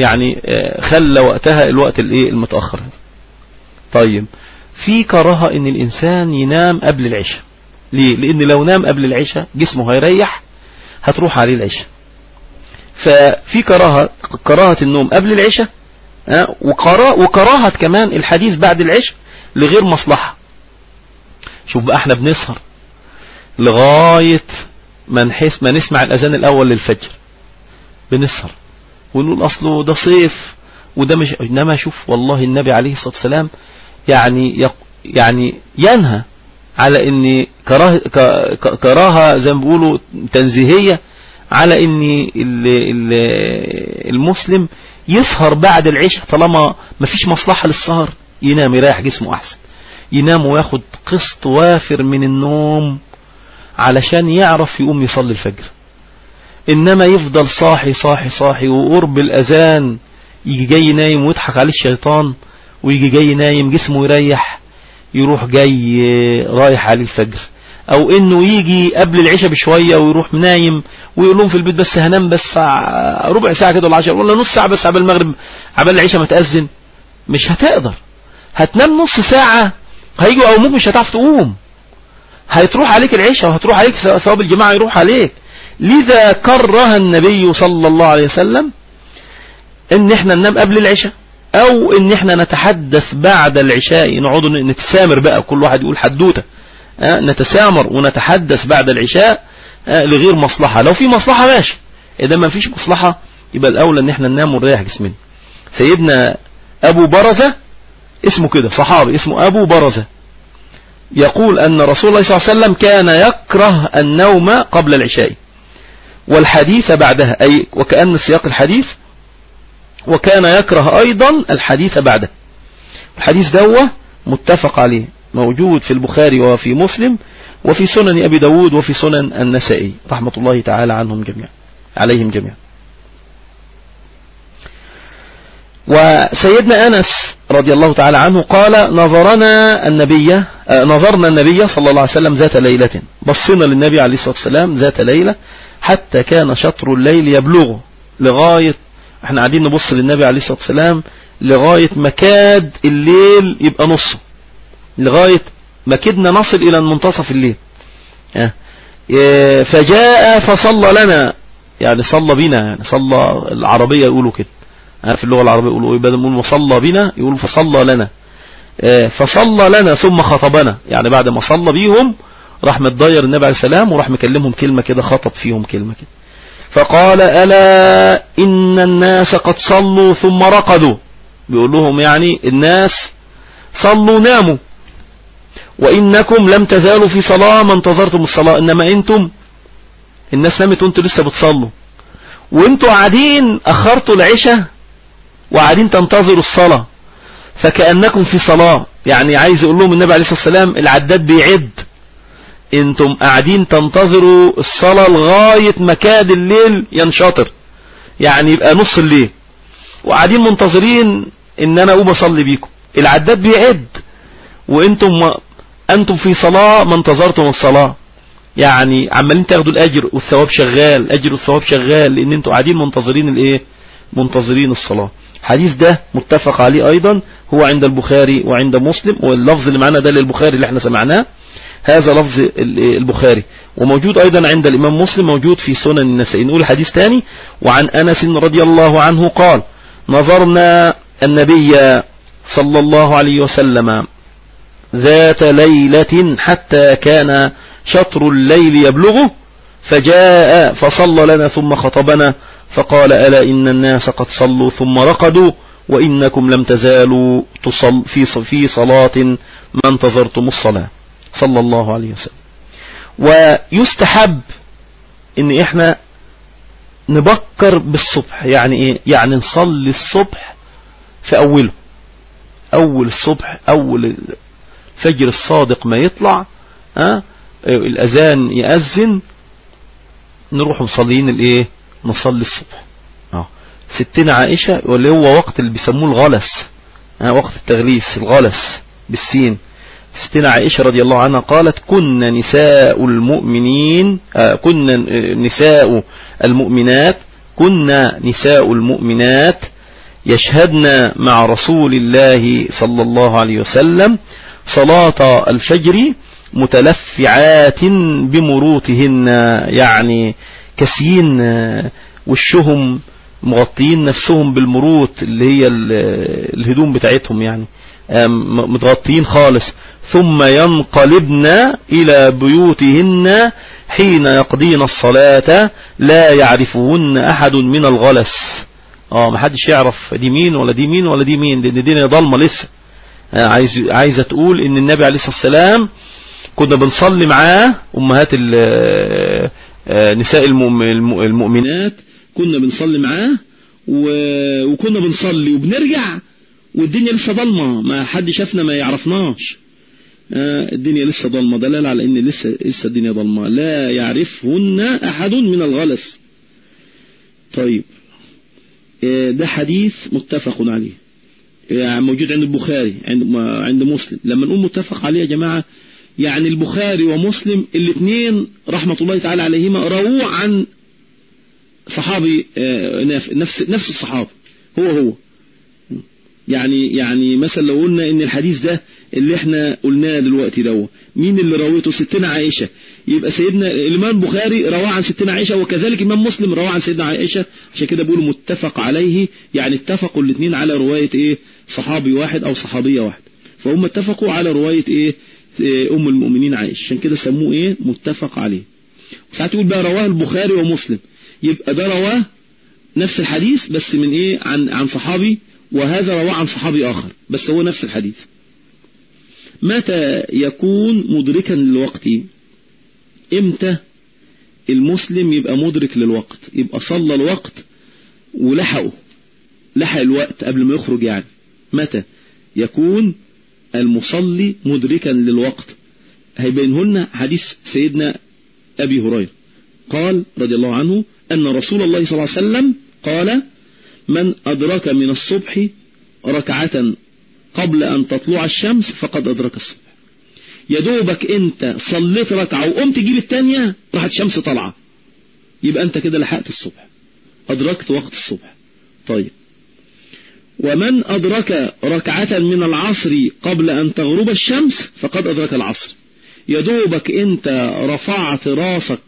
يعني خلى وقتها الوقت الايه؟ المتأخر. طيب في كراهة إن الإنسان ينام قبل العشاء. ليه؟ لأن لو نام قبل العشاء جسمه هيريح هتروح عليه العشاء. ففي كراهة كراهة النوم قبل العشاء وكراهة كمان الحديث بعد العشاء لغير مصلحة. شوف بقى إحنا بنسهر لغاية ما نحس ما نسمع الأذان الأول للفجر. بنسهر. ونقول أصله ده صيف وده مش إنما شوف والله النبي عليه الصلاة والسلام يعني يق... يعني ينهى على إن كراهة, كراهة زي ما بيقولوا تنزيهية على إن المسلم يسهر بعد العشاء طالما مفيش مصلحة للسهر ينام يريح جسمه أحسن. ينام وياخد قسط وافر من النوم علشان يعرف يقوم يصلي الفجر. إنما يفضل صاحي صاحي صاحي وقرب الأذان يجي جاي نايم ويضحك عليه الشيطان ويجي جاي نايم جسمه يريح يروح جاي رايح عليه الفجر. أو إنه يجي قبل العشاء بشوية ويروح نايم ويقول لهم في البيت بس هنام بس ربع ساعة كده ولا عشر ولا نص ساعة بس قبل المغرب قبل العشاء ما تأذن. مش هتقدر. هتنام نص ساعة هيجوا أو مش هتعرف تقوم. هتروح عليك العشاء وهتروح عليك ثواب الجماعة يروح عليك. لذا كره النبي صلى الله عليه وسلم إن إحنا ننام قبل العشاء أو إن إحنا نتحدث بعد العشاء. نقعد نتسامر بقى كل واحد يقول حدوتة. أه نتسامر ونتحدث بعد العشاء أه لغير مصلحة. لو في مصلحة ماشي. إذا ما فيش مصلحة يبقى الأولى إن إحنا ننام ونريح جسمنا. سيدنا أبو برزة اسمه كده صحابي اسمه أبو برزة. يقول أن رسول الله صلى الله عليه وسلم كان يكره النوم قبل العشاء. والحديث بعدها أي وكأن سياق الحديث وكان يكره أيضا الحديث بعده. الحديث دوه متفق عليه موجود في البخاري وفي مسلم وفي سنن أبي داود وفي سنن النسائي رحمة الله تعالى عنهم جميعا عليهم جميعا. وسيدنا أنس رضي الله تعالى عنه قال نظرنا النبي نظرنا النبي صلى الله عليه وسلم ذات ليلة. بصينا للنبي عليه الصلاة والسلام ذات ليلة حتى كان شطر الليل يبلغه لغاية إحنا قاعدين نبص للنبي عليه الصلاة والسلام لغاية مكاد الليل يبقى نصه. لغاية مكدنا نصل إلى منتصف الليل. فجاء فصلى لنا يعني صلى بنا يعني صلى العربية يقولوا كده. في اللغة العربية يقولوا بدل ما وصلى بنا يقولوا فصلى لنا. فصلى لنا ثم خطبنا. يعني بعد ما صلى بيهم راح متضير النبي عليه السلام وراح مكلمهم كلمة كده خطب فيهم كلمة كده. فقال ألا إن الناس قد صلوا ثم رقدوا. بيقول لهم يعني الناس صلوا ناموا. وإنكم لم تزالوا في صلاة ما انتظرتم الصلاة. إنما أنتم الناس نامت وأنتم لسه بتصلوا. وأنتم قاعدين أخرتوا العشاء وقاعدين تنتظروا الصلاة. فكأنكم في صلاة. يعني عايز يقول لهم النبي عليه الصلاة والسلام العداد بيعد. أنتم قاعدين تنتظروا الصلاة لغاية مكاد الليل ينشطر. يعني يبقى نص الليل. وقاعدين منتظرين إن أنا أقوم أصلي بيكم. العداد بيعد. وأنتم أنتم في صلاة ما انتظرتم الصلاة. يعني عمالين تاخدوا الأجر والثواب شغال الاجر والثواب شغال. لأن أنتم قاعدين منتظرين الإيه؟ منتظرين الصلاة. الحديث ده متفق عليه أيضا هو عند البخاري وعند مسلم واللفظ اللي معنا ده للبخاري اللي إحنا سمعناه هذا لفظ البخاري. وموجود أيضا عند الإمام مسلم موجود في سنن النسائي نقول حديث ثاني وعن أنس رضي الله عنه قال نظرنا النبي صلى الله عليه وسلم ذات ليلة حتى كان شطر الليل يبلغه فجاء فصلى لنا ثم خطبنا فقال ألا إن الناس قد صلوا ثم رقدوا وإنكم لم تزالوا تصل في في صلاة ما انتظرتم الصلاة. صلى الله عليه وسلم. ويستحب إن إحنا نبكر بالصبح. يعني إيه؟ يعني نصلي الصبح في أوله. أول الصبح أول الفجر الصادق ما يطلع ها؟ الأذان يأذن نروح مصلين الإيه؟ نصلي الصبح. آه. ستنا عائشة واللي هو وقت اللي بيسموه الغلس. آه وقت التغليس الغلس بالسين. ستنا عائشة رضي الله عنها قالت كنا نساء المؤمنين آه كنا نساء المؤمنات كنا نساء المؤمنات يشهدن مع رسول الله صلى الله عليه وسلم صلاة الفجر متلفعات بمروتهن يعني كسيين وشهم مغطيين نفسهم بالمروت اللي هي الهدوم بتاعتهم يعني. متغطيين خالص. ثم ينقلبن إلى بيوتهن حين يقضين الصلاة لا يعرفهن أحد من الغلس. آه ما حدش يعرف دي مين ولا دي مين ولا دي مين لأن الدنيا ضلمة لسه. آه عايز عايزة تقول إن النبي عليه الصلاة والسلام كنا بنصلي معاه أمهات آه نساء المؤمنات كنا بنصلي معاه وكنا بنصلي وبنرجع والدنيا لسه ضلمة ما حد شافنا ما يعرفناش. آه الدنيا لسه ضلمة دلالة على إن لسه لسه الدنيا ضلمة. لا يعرفهن أحد من الغلس. طيب. آه ده حديث متفق عليه. موجود عند البخاري عند عند مسلم. لما نقول متفق عليه يا جماعة يعني البخاري ومسلم الاثنين رحمة الله تعالى عليهما رووا عن صحابي آه نفس نفس الصحابي هو هو. يعني يعني مثلا لو قلنا إن الحديث ده اللي إحنا قلناه دلوقتي ده مين اللي رويته؟ ستنا عائشة. يبقى سيدنا الإمام البخاري رواه عن ستنا عائشة وكذلك امام مسلم رواه عن سيدنا عائشة. عشان كده بيقولوا متفق عليه. يعني اتفقوا الاثنين على رواية إيه؟ صحابي واحد أو صحابية واحد. فهم اتفقوا على رواية إيه, إيه أم المؤمنين عائشة عشان كده سموه إيه؟ متفق عليه. وساعات يقول بقى رواه البخاري ومسلم. يبقى ده رواه نفس الحديث بس من إيه؟ عن عن صحابي وهذا رواه عن صحابي آخر بس هو نفس الحديث. متى يكون مدركا للوقت؟ إمتى المسلم يبقى مدرك للوقت؟ يبقى صلى الوقت ولحقه. لحق الوقت قبل ما يخرج يعني. متى يكون المصلي مدركا للوقت. هيبينهن حديث سيدنا أبي هريرة. قال رضي الله عنه أن رسول الله صلى الله عليه وسلم قال من أدرك من الصبح ركعة قبل أن تطلع الشمس فقد أدرك الصبح. يدوبك أنت صليت ركعة وقمت تجيب التانية راحت الشمس طالعة. يبقى أنت كده لحقت الصبح. أدركت وقت الصبح. طيب. ومن أدرك ركعة من العصر قبل أن تغرب الشمس فقد أدرك العصر. يدوبك أنت رفعت راسك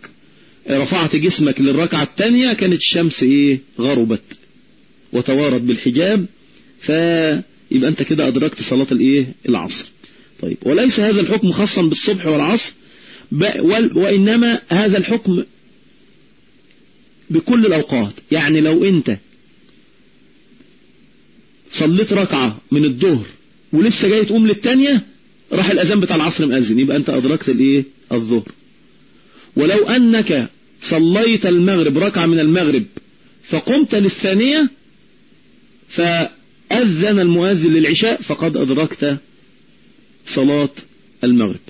رفعت جسمك للركعة الثانية كانت الشمس إيه؟ غربت وتوارت بالحجاب فيبقى أنت كده أدركت صلاة الإيه؟ العصر. طيب وليس هذا الحكم خاصا بالصبح والعصر وإنما هذا الحكم بكل الأوقات. يعني لو أنت صليت ركعة من الظهر ولسه جاي تقوم للتانية راح الأذان بتاع العصر مأذن. يبقى أنت أدركت الإيه؟ الظهر. ولو أنك صليت المغرب ركعة من المغرب فقمت للثانية فأذن المؤذن للعشاء فقد أدركت صلاة المغرب.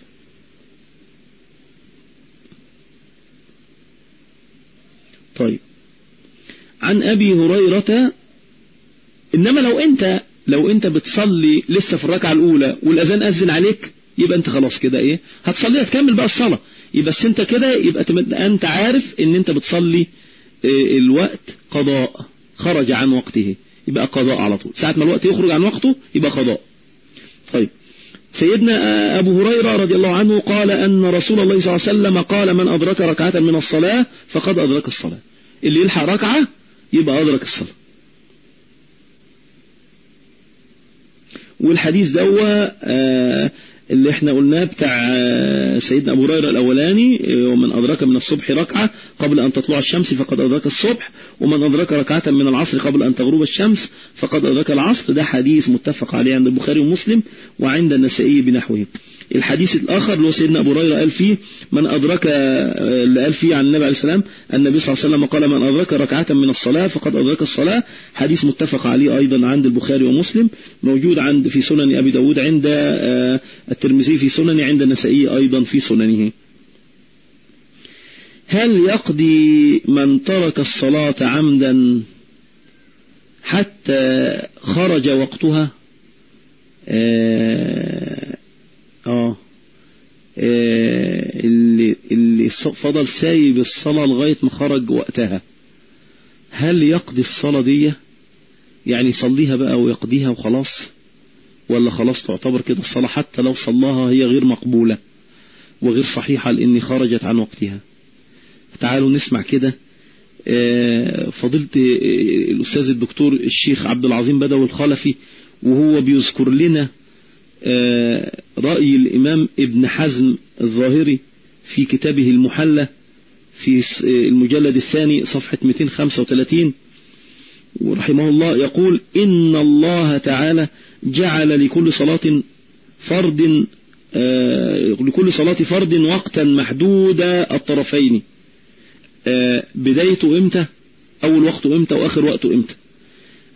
طيب. عن أبي هريرة إنما لو أنت لو أنت بتصلي لسه في الركعة الأولى والأذان أذن عليك يبقى أنت خلاص كده إيه؟ هتصلي هتكمل بقى الصلاة. يبقى بس أنت كده يبقى أنت عارف إن أنت بتصلي آه، الوقت قضاء خرج عن وقته. يبقى قضاء على طول. ساعة ما الوقت يخرج عن وقته يبقى قضاء. طيب. سيدنا أبو هريرة رضي الله عنه قال أن رسول الله صلى الله عليه وسلم قال من أدرك ركعة من الصلاة فقد أدرك الصلاة. اللي يلحق ركعة يبقى أدرك الصلاة. والحديث دوا آه، اللي إحنا قلناه بتاع آه، سيدنا أبو هريرة الأولاني آه، ومن أدرك من الصبح ركعة قبل أن تطلع الشمس فقد أدرك الصبح ومن أدرك ركعة من العصر قبل أن تغرب الشمس فقد أدرك العصر. ده حديث متفق عليه عند البخاري ومسلم وعند النسائي بنحوه. الحديث الآخر اللي هو سيدنا أبو هريرة قال فيه من أدرك اللي قال فيه عن النبي عليه السلام النبي صلى الله عليه وسلم قال من أدرك ركعة من الصلاة فقد أدرك الصلاة. حديث متفق عليه أيضا عند البخاري ومسلم موجود عند في سنن أبي داود عند آه، الترمذي في سنن عند النسائي أيضا في سننه. هل يقضي من ترك الصلاة عمدا حتى خرج وقتها؟ آه. آه اللي, اللي فضل سايب الصلاة لغاية ما خرج وقتها. هل يقضي الصلاة دي؟ يعني يصليها بقى ويقضيها وخلاص؟ ولا خلاص تعتبر كده الصلاة حتى لو صلاها هي غير مقبولة وغير صحيحة لأن خرجت عن وقتها؟ تعالوا نسمع كده آه، فضيلة آه، الأستاذ الدكتور الشيخ عبد العظيم بدوي الخلفي وهو بيذكر لنا رأي الإمام ابن حزم الظاهري في كتابه المحلى في المجلد الثاني صفحة 235 ورحمه الله يقول إن الله تعالى جعل لكل صلاة فرد لكل صلاة فرد وقتا محدودا الطرفين آه، بدايته إمتى؟ أول وقته إمتى؟ وآخر وقته إمتى؟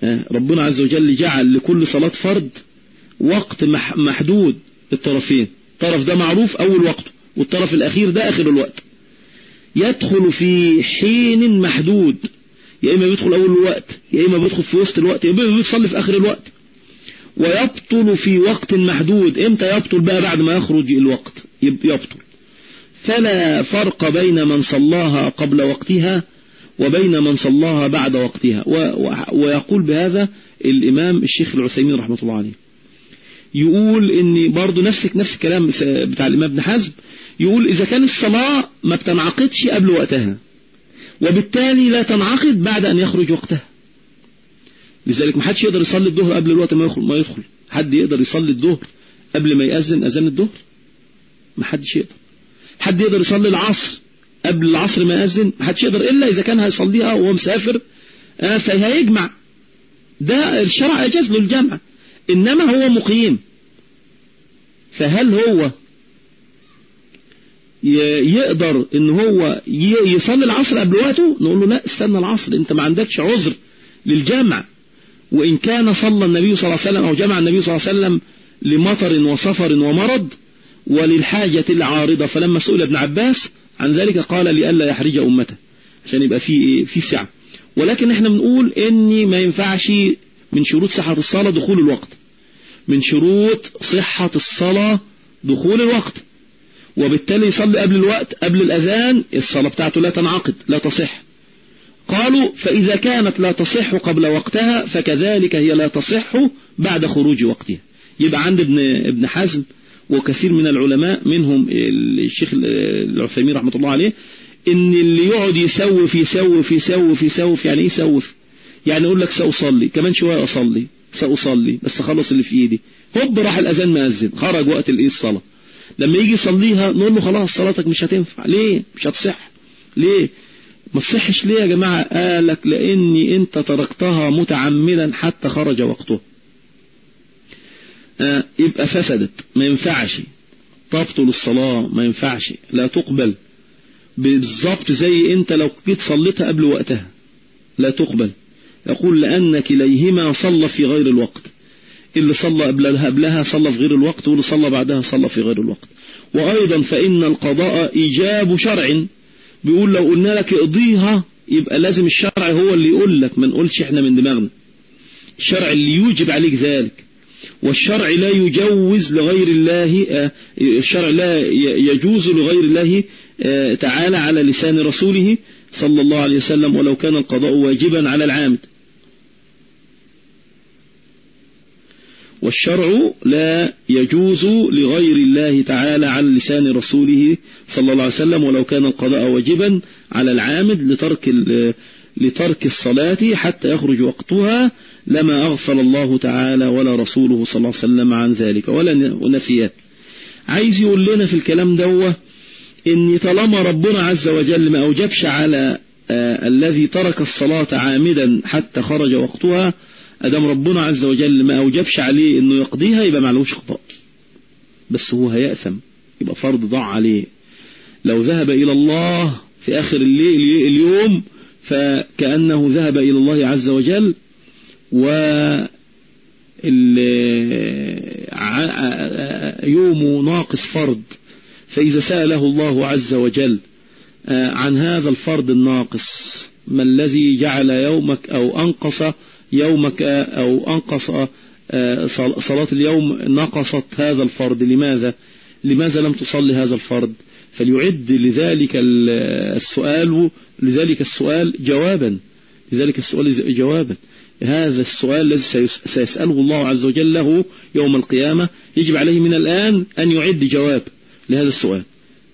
آه، ربنا عز وجل جعل لكل صلاة فرد وقت محدود الطرفين الطرف ده معروف أول وقته والطرف الأخير ده آخر الوقت. يدخل في حين محدود. يا إما بيدخل أول الوقت يا إما بيدخل في وسط الوقت يا إما بيصلي في آخر الوقت. ويبطل في وقت محدود. إمتى يبطل بقى؟ بعد ما يخرج الوقت. يبطل. فلا فرق بين من صلاها قبل وقتها وبين من صلاها بعد وقتها. ويقول بهذا الإمام الشيخ العثيمين رحمة الله عليه. يقول إن برضه نفس نفس الكلام بتاع الإمام ابن حزم يقول إذا كان الصلاة ما بتنعقدش قبل وقتها وبالتالي لا تنعقد بعد أن يخرج وقتها. لذلك ما حدش يقدر يصلي الظهر قبل الوقت ما يدخل ما يدخل. حد يقدر يصلي الظهر قبل ما يأذن أذان الظهر؟ ما حدش يقدر. حد يقدر يصلي العصر قبل العصر ما يأذن؟ حدش يقدر إلا إذا كان هيصليها وهو مسافر آه، فهيجمع. ده الشرع أجاز له الجمع إنما هو مقيم. فهل هو يقدر إن هو يصلي العصر قبل وقته؟ نقول له لا استنى العصر أنت ما عندكش عذر للجمع. وإن كان صلى النبي صلى الله عليه وسلم أو جمع النبي صلى الله عليه وسلم لمطر وسفر ومرض وللحاجة العارضة. فلما سئل ابن عباس عن ذلك قال لئلا يحرج أمته عشان يبقى في في سعة. ولكن إحنا بنقول ان ما ينفعش من شروط صحة الصلاة دخول الوقت. من شروط صحة الصلاة دخول الوقت. وبالتالي يصلي قبل الوقت قبل الأذان الصلاة بتاعته لا تنعقد لا تصح. قالوا فإذا كانت لا تصح قبل وقتها فكذلك هي لا تصح بعد خروج وقتها. يبقى عند ابن ابن حزم وكثير من العلماء منهم الشيخ العثيمين رحمة الله عليه إن اللي يقعد يسوف يسوف يسوف يسوف يعني إيه يسوف؟ يعني يقول لك سأصلي كمان شوية أصلي. سأصلي بس خلص اللي في إيدي. هوب راح الأذان مأذن خرج وقت الايه الصلاة. لما يجي يصليها نقول له خلاص صلاتك مش هتنفع. ليه؟ مش هتصح. ليه؟ ما تصحش ليه يا جماعة؟ قالك لأني أنت تركتها متعمدا حتى خرج وقته. آه يبقى فسدت. ما ينفعش. تبطل الصلاة ما ينفعش. لا تقبل. بالضبط زي أنت لو جيت صليتها قبل وقتها. لا تقبل. يقول لأن كليهما صلى في غير الوقت. اللي صلى قبلها قبلها صلى في غير الوقت واللي صلى بعدها صلى في غير الوقت. وأيضا فإن القضاء إيجاب شرع. بيقول لو قلنا لك اقضيها يبقى لازم الشرع هو اللي يقول لك ما نقولش إحنا من دماغنا. الشرع اللي يوجب عليك ذلك. والشرع لا يجوز لغير الله آه، الشرع لا يجوز لغير الله آه، تعالى على لسان رسوله صلى الله عليه وسلم ولو كان القضاء واجبا على العامد. والشرع لا يجوز لغير الله تعالى على لسان رسوله صلى الله عليه وسلم ولو كان القضاء واجبا على العامد لترك لترك الصلاة حتى يخرج وقتها لما أغفل الله تعالى ولا رسوله صلى الله عليه وسلم عن ذلك. ولا نسيه عايز يقول لنا في الكلام دوة إن طالما ربنا عز وجل ما أوجبش على آه الذي ترك الصلاة عامدا حتى خرج وقتها أدام ربنا عز وجل ما أوجبش عليه أنه يقضيها يبقى معلوش قضاء بس هو هيأثم يبقى فرض ضاع عليه. لو ذهب إلى الله في آخر الليل اليوم فكأنه ذهب إلى الله عز وجل و يوم ناقص فرض. فإذا سأله الله عز وجل عن هذا الفرض الناقص ما الذي جعل يومك أو أنقص يومك أو أنقص آه، صلاة اليوم نقصت هذا الفرض لماذا؟ لماذا لم تصلي هذا الفرض فليعد لذلك السؤال لذلك السؤال جوابا. لذلك السؤال جوابا. هذا السؤال الذي سيسأله الله عز وجل له يوم القيامة. يجب عليه من الآن أن يعد جواب لهذا السؤال.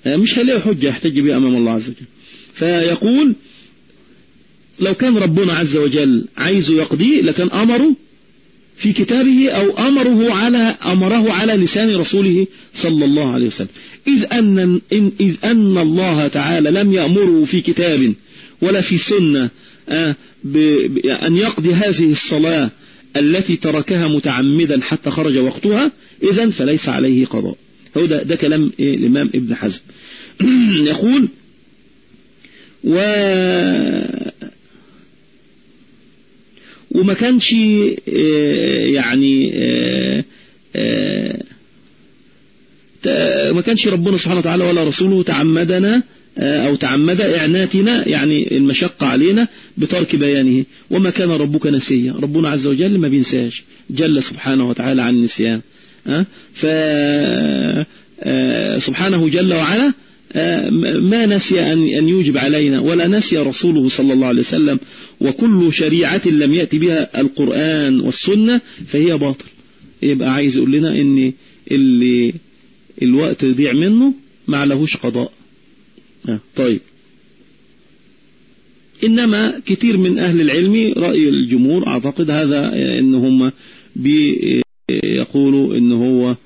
آه، مش هلاقي حجة يحتج بها أمام الله عز وجل. فيقول لو كان ربنا عز وجل عايزه يقضيه لكان أمره في كتابه أو أمره على أمره على لسان رسوله صلى الله عليه وسلم. إذ أن, إن إذ أن الله تعالى لم يأمره في كتاب ولا في سنة آه، أن يقضي هذه الصلاة التي تركها متعمدا حتى خرج وقتها إذا فليس عليه قضاء. هو ده, ده كلام إيه الإمام ابن حزم. يقول و وما كانش آه، يعني آه، آه، ما كانش ربنا سبحانه وتعالى ولا رسوله تعمدنا أو تعمد إعناتنا يعني المشقة علينا بترك بيانه. وما كان ربك نسيا. ربنا عز وجل ما بينساش. جل سبحانه وتعالى عن النسيان. فسبحانه جل وعلا ما نسي أن يوجب علينا ولا نسي رسوله صلى الله عليه وسلم وكل شريعة لم يأتي بها القرآن والسنة فهي باطل. يبقى عايز يقول لنا إن اللي الوقت يضيع منه ما لهوش قضاء. آه، طيب. إنما كثير من أهل العلم رأي الجمهور أعتقد هذا إن هم بيقولوا إن هو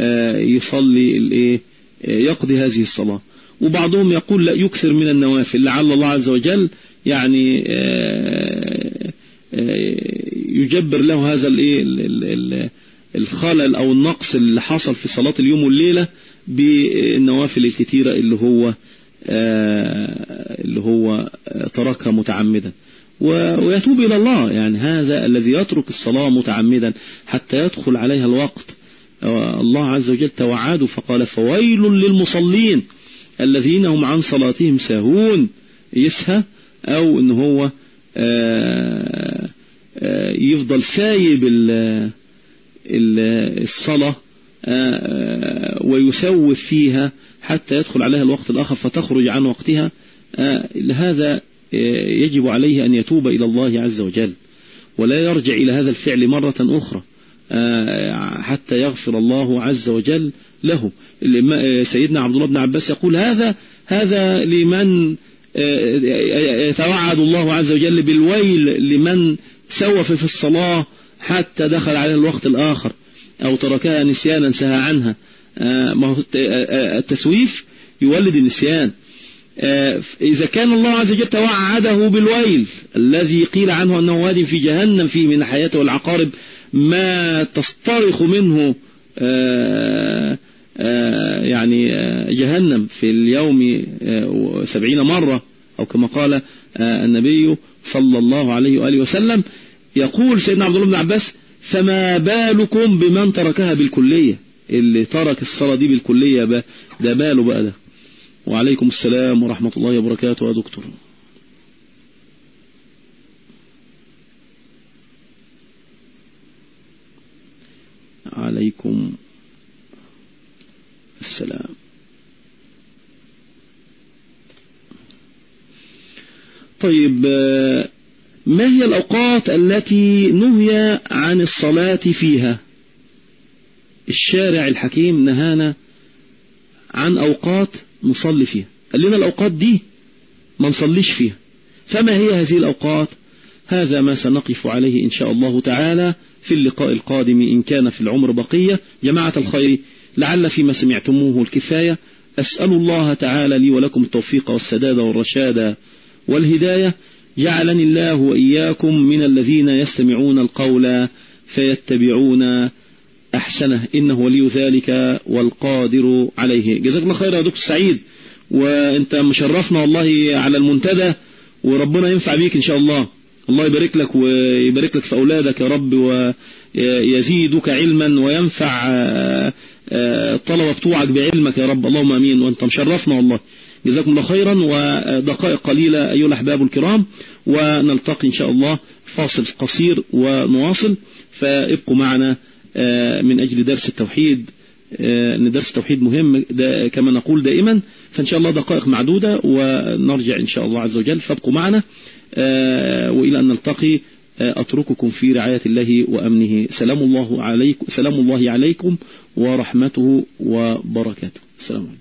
آه، يصلي يقضي هذه الصلاة. وبعضهم يقول لا يكثر من النوافل لعل الله عز وجل يعني آه، آه، يجبر له هذا الخلل أو النقص اللي حصل في صلاة اليوم والليلة بالنوافل الكثيرة اللي هو آه، اللي هو تركها متعمدا. ويتوب إلى الله يعني هذا الذي يترك الصلاة متعمدا حتى يدخل عليها الوقت. الله عز وجل توعده فقال فويل للمصلين. الذين هم عن صلاتهم ساهون. يسهى أو إن هو آه، آه، يفضل سايب الصلاة آه، ويسوف فيها حتى يدخل عليها الوقت الآخر فتخرج عن وقتها. لهذا يجب عليه أن يتوب إلى الله عز وجل ولا يرجع إلى هذا الفعل مرة أخرى حتى يغفر الله عز وجل له. سيدنا عبد الله بن عباس يقول هذا هذا لمن يتوعد الله عز وجل بالويل لمن سوف في الصلاة حتى دخل على الوقت الآخر أو تركها نسيانا سهى عنها. ما هو التسويف يولد النسيان. آه، إذا كان الله عز وجل توعده بالويل الذي قيل عنه أنه واد في جهنم فيه من الحياة والعقارب ما تصطرخ منه آه، يعني جهنم في اليوم سبعين مرة أو كما قال النبي صلى الله عليه وآله وسلم يقول سيدنا عبد الله بن عباس فما بالكم بمن تركها بالكلية؟ اللي ترك الصلاة دي بالكلية ده باله بقى ده. وعليكم السلام ورحمة الله وبركاته يا دكتور. عليكم السلام طيب ما هي الأوقات التي نهي عن الصلاة فيها؟ الشارع الحكيم نهانا عن أوقات نصلي فيها. قال لنا الأوقات دي ما نصليش فيها. فما هي هذه الأوقات؟ هذا ما سنقف عليه إن شاء الله تعالى في اللقاء القادم إن كان في العمر بقية. جماعة الخير لعل فيما سمعتموه الكفاية أسأل الله تعالى لي ولكم التوفيق والسداد والرشاد والهداية. جعلني الله وإياكم من الذين يستمعون القول فيتبعون أحسنه. إنه ولي ذلك والقادر عليه. جزاك الله خير يا دكتور سعيد. وأنت مشرفنا والله على المنتدى وربنا ينفع بيك إن شاء الله. الله يبارك لك ويبارك لك في أولادك يا رب ويزيدك علما وينفع الطلبة بتوعك بعلمك يا رب. اللهم أمين. وأنت مشرفنا والله. جزاكم الله خيرا ودقائق قليلة أيها الأحباب الكرام ونلتقي إن شاء الله فاصل قصير ونواصل. فابقوا معنا آه، من أجل درس التوحيد آه، أن درس التوحيد مهم كما نقول دائما. فإن شاء الله دقائق معدودة ونرجع إن شاء الله عز وجل. فابقوا معنا آه، وإلى أن نلتقي أترككم في رعاية الله وأمنه. سلام الله عليكم سلام الله عليكم ورحمته وبركاته. السلام عليكم.